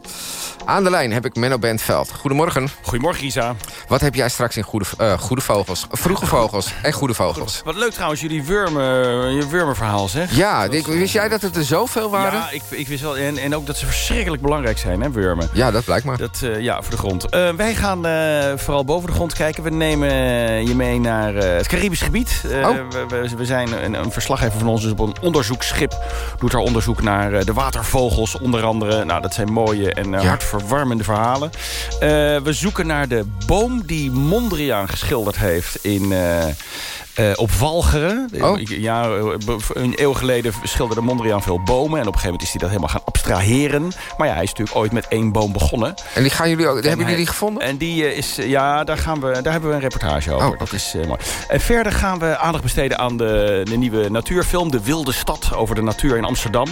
[SPEAKER 14] Aan de lijn heb ik Menno Bentveld. Goedemorgen.
[SPEAKER 24] Goedemorgen, Isa.
[SPEAKER 14] Wat heb jij straks in Goede, eh, goede Vogels? Vroege Vogels en Goede Vogels.
[SPEAKER 24] Wat leuk trouwens, jullie wurmen, je wurmenverhaal, zeg.
[SPEAKER 14] Ja, wist jij dat het er zoveel waren?
[SPEAKER 24] Ja, ik, ik wist wel. En, en ook dat ze verschrikkelijk belangrijk zijn, hè, wurmen.
[SPEAKER 14] Ja, dat blijkt maar.
[SPEAKER 24] Dat, eh, ja, voor de grond. Eh, wij gaan eh, vooral boven de grond kijken. We nemen eh, je mee naar eh, het Caribisch gebied. Eh,
[SPEAKER 14] Oh.
[SPEAKER 24] we, we, we zijn een, een verslaggever van ons is op een onderzoeksschip. Doet daar onderzoek naar eh, de onder andere. Nou, dat zijn mooie en eh,
[SPEAKER 14] Ja.
[SPEAKER 24] hartverwarmende verhalen. Eh, we zoeken naar de boom die Mondriaan geschilderd heeft in... eh, op Walcheren.
[SPEAKER 14] Oh.
[SPEAKER 24] Ja, een eeuw geleden schilderde Mondriaan veel bomen. En op een gegeven moment is hij dat helemaal gaan abstraheren. Maar ja, hij is natuurlijk ooit met één boom begonnen.
[SPEAKER 14] En die gaan jullie ook, hebben jullie die gevonden?
[SPEAKER 24] En die is, ja, daar, gaan we, daar hebben we een reportage over.
[SPEAKER 14] Oh,
[SPEAKER 24] Dat is mooi. En verder gaan we aandacht besteden aan de, de nieuwe natuurfilm... De Wilde Stad over de natuur in Amsterdam.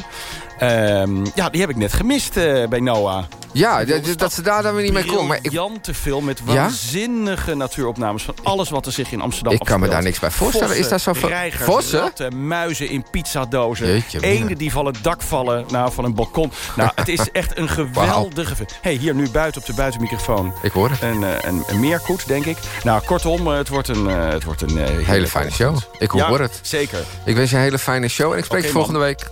[SPEAKER 24] Ehm, ja, die heb ik net gemist eh, bij Noah.
[SPEAKER 14] Ja, dat, ze daar dan weer niet mee komen. Maar ik,
[SPEAKER 24] Briljante film met
[SPEAKER 14] Ja?
[SPEAKER 24] waanzinnige natuuropnames... van alles wat er zich in Amsterdam
[SPEAKER 14] Ik kan me daar niks bij voorstellen.
[SPEAKER 24] Vossen,
[SPEAKER 14] Is dat zo veel-
[SPEAKER 24] reigers,
[SPEAKER 14] Vossen?
[SPEAKER 24] ratten, muizen in pizzadozen.
[SPEAKER 14] Jeetje, mina.
[SPEAKER 24] Eenden die van het dak vallen, nou, van een balkon. Nou, het is echt een geweldige film. hey, hier nu buiten op de buitenmicrofoon.
[SPEAKER 14] Ik hoor het.
[SPEAKER 24] Een, eh, een, een meerkoet, denk ik. Nou, kortom, eh, het wordt een, het wordt een
[SPEAKER 14] hele fijne show. Ik
[SPEAKER 24] Ja,
[SPEAKER 14] hoor het.
[SPEAKER 24] zeker.
[SPEAKER 14] Ik wens je een hele fijne show en ik spreek je volgende
[SPEAKER 24] man.
[SPEAKER 14] week.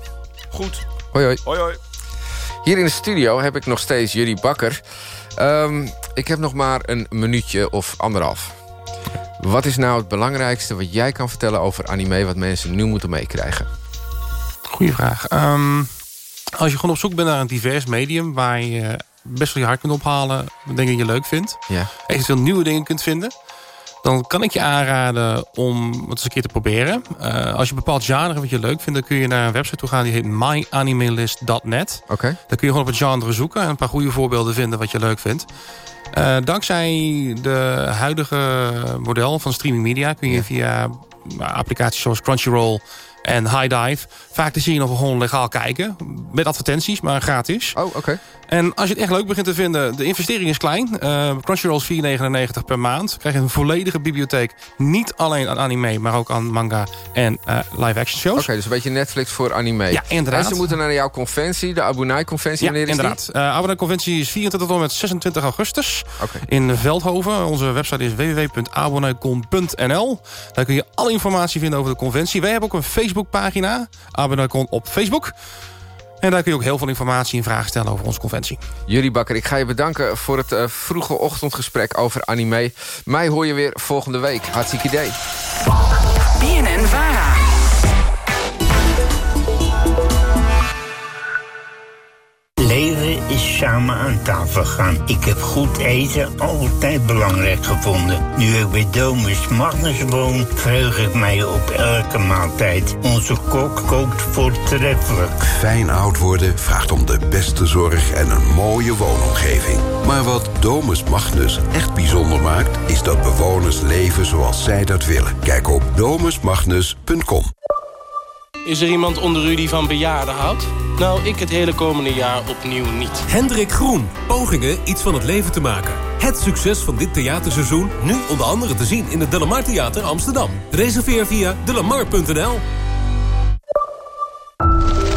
[SPEAKER 24] Goed.
[SPEAKER 14] Hoi hoi.
[SPEAKER 24] Hoi, hoi.
[SPEAKER 14] Hier in de studio heb ik nog steeds jullie bakker. Ehm, ik heb nog maar een minuutje of anderhalf. Wat is nou het belangrijkste wat jij kan vertellen over anime... wat mensen nu moeten meekrijgen?
[SPEAKER 9] Goeie vraag. Ehm, als je gewoon op zoek bent naar een divers medium... waar je best wel je hart kunt ophalen... dingen die je leuk vindt...
[SPEAKER 14] Ja.
[SPEAKER 9] eventueel nieuwe dingen kunt vinden... dan kan ik je aanraden om het eens een keer te proberen. Eh, als je een bepaald genre wat je leuk vindt... dan kun je naar een website toe gaan die heet myanimalist.net.
[SPEAKER 14] Oké.
[SPEAKER 9] Daar kun je gewoon op het genre zoeken... en een paar goede voorbeelden vinden wat je leuk vindt. Eh, dankzij de huidige model van streaming media... kun je via nou, applicaties zoals Crunchyroll en High Dive... vaak te zien of gewoon legaal kijken. Met advertenties, maar gratis.
[SPEAKER 14] Oh, oké.
[SPEAKER 9] En als je het echt leuk begint te vinden, de investering is klein. Eh Crunchyroll is 4,99 per maand. Krijg je een volledige bibliotheek. Niet alleen aan anime, maar ook aan manga en eh, live-action shows.
[SPEAKER 14] Oké, dus een beetje Netflix voor anime.
[SPEAKER 9] Ja, inderdaad.
[SPEAKER 14] En ze moeten naar jouw conventie, de Abunai-conventie.
[SPEAKER 9] Ja,
[SPEAKER 14] Wanneer is die?
[SPEAKER 9] inderdaad. Uh, Abonne Conventie is 24 tot en met 26 augustus.
[SPEAKER 14] Oké.
[SPEAKER 9] In Veldhoven. Onze website is www.abonnecon.nl. Daar kun je alle informatie vinden over de conventie. Wij hebben ook een Facebook Facebookpagina. Abenakon op Facebook. En daar kun je ook heel veel informatie en vragen stellen over onze conventie.
[SPEAKER 14] Jurie Bakker, ik ga je bedanken voor het eh, vroege ochtendgesprek over anime. Mij hoor je weer volgende week. Hartstikke idee.
[SPEAKER 21] BNN Vara.
[SPEAKER 25] Samen aan tafel gaan. Ik heb goed eten altijd belangrijk gevonden. Nu ik bij Domus Magnus woon, verheug ik mij op elke maaltijd. Onze kok kookt voortreffelijk.
[SPEAKER 26] Fijn oud worden vraagt om de beste zorg en een mooie woonomgeving. Maar wat Domus Magnus echt bijzonder maakt... is dat bewoners leven zoals zij dat willen. Kijk op domusmagnus.com.
[SPEAKER 11] Is er iemand onder u die van bejaarden houdt? Nou, ik het hele komende jaar opnieuw niet.
[SPEAKER 12] Hendrik Groen. Pogingen iets van het leven te maken. Het succes van dit theaterseizoen nu onder andere te zien in het Delamar Theater Amsterdam. Reserveer via delamar.nl.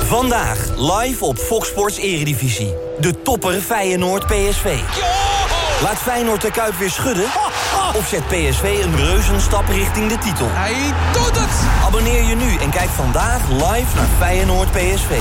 [SPEAKER 27] Vandaag live op Fox Sports Eredivisie. De topper Feyenoord PSV. Laat Feyenoord de Kuip weer schudden? Of zet PSV een reuzenstap richting de titel? Hij doet het! Abonneer je nu en kijk vandaag live naar Feyenoord PSV.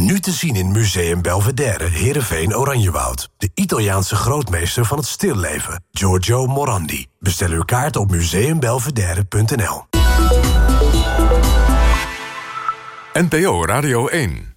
[SPEAKER 28] Nu te zien in Museum Belvedere, Heerenveen, Oranjewoud. De Italiaanse grootmeester van het stilleven, Giorgio Morandi. Bestel uw kaart op museumbelvedere.nl.
[SPEAKER 13] NPO Radio 1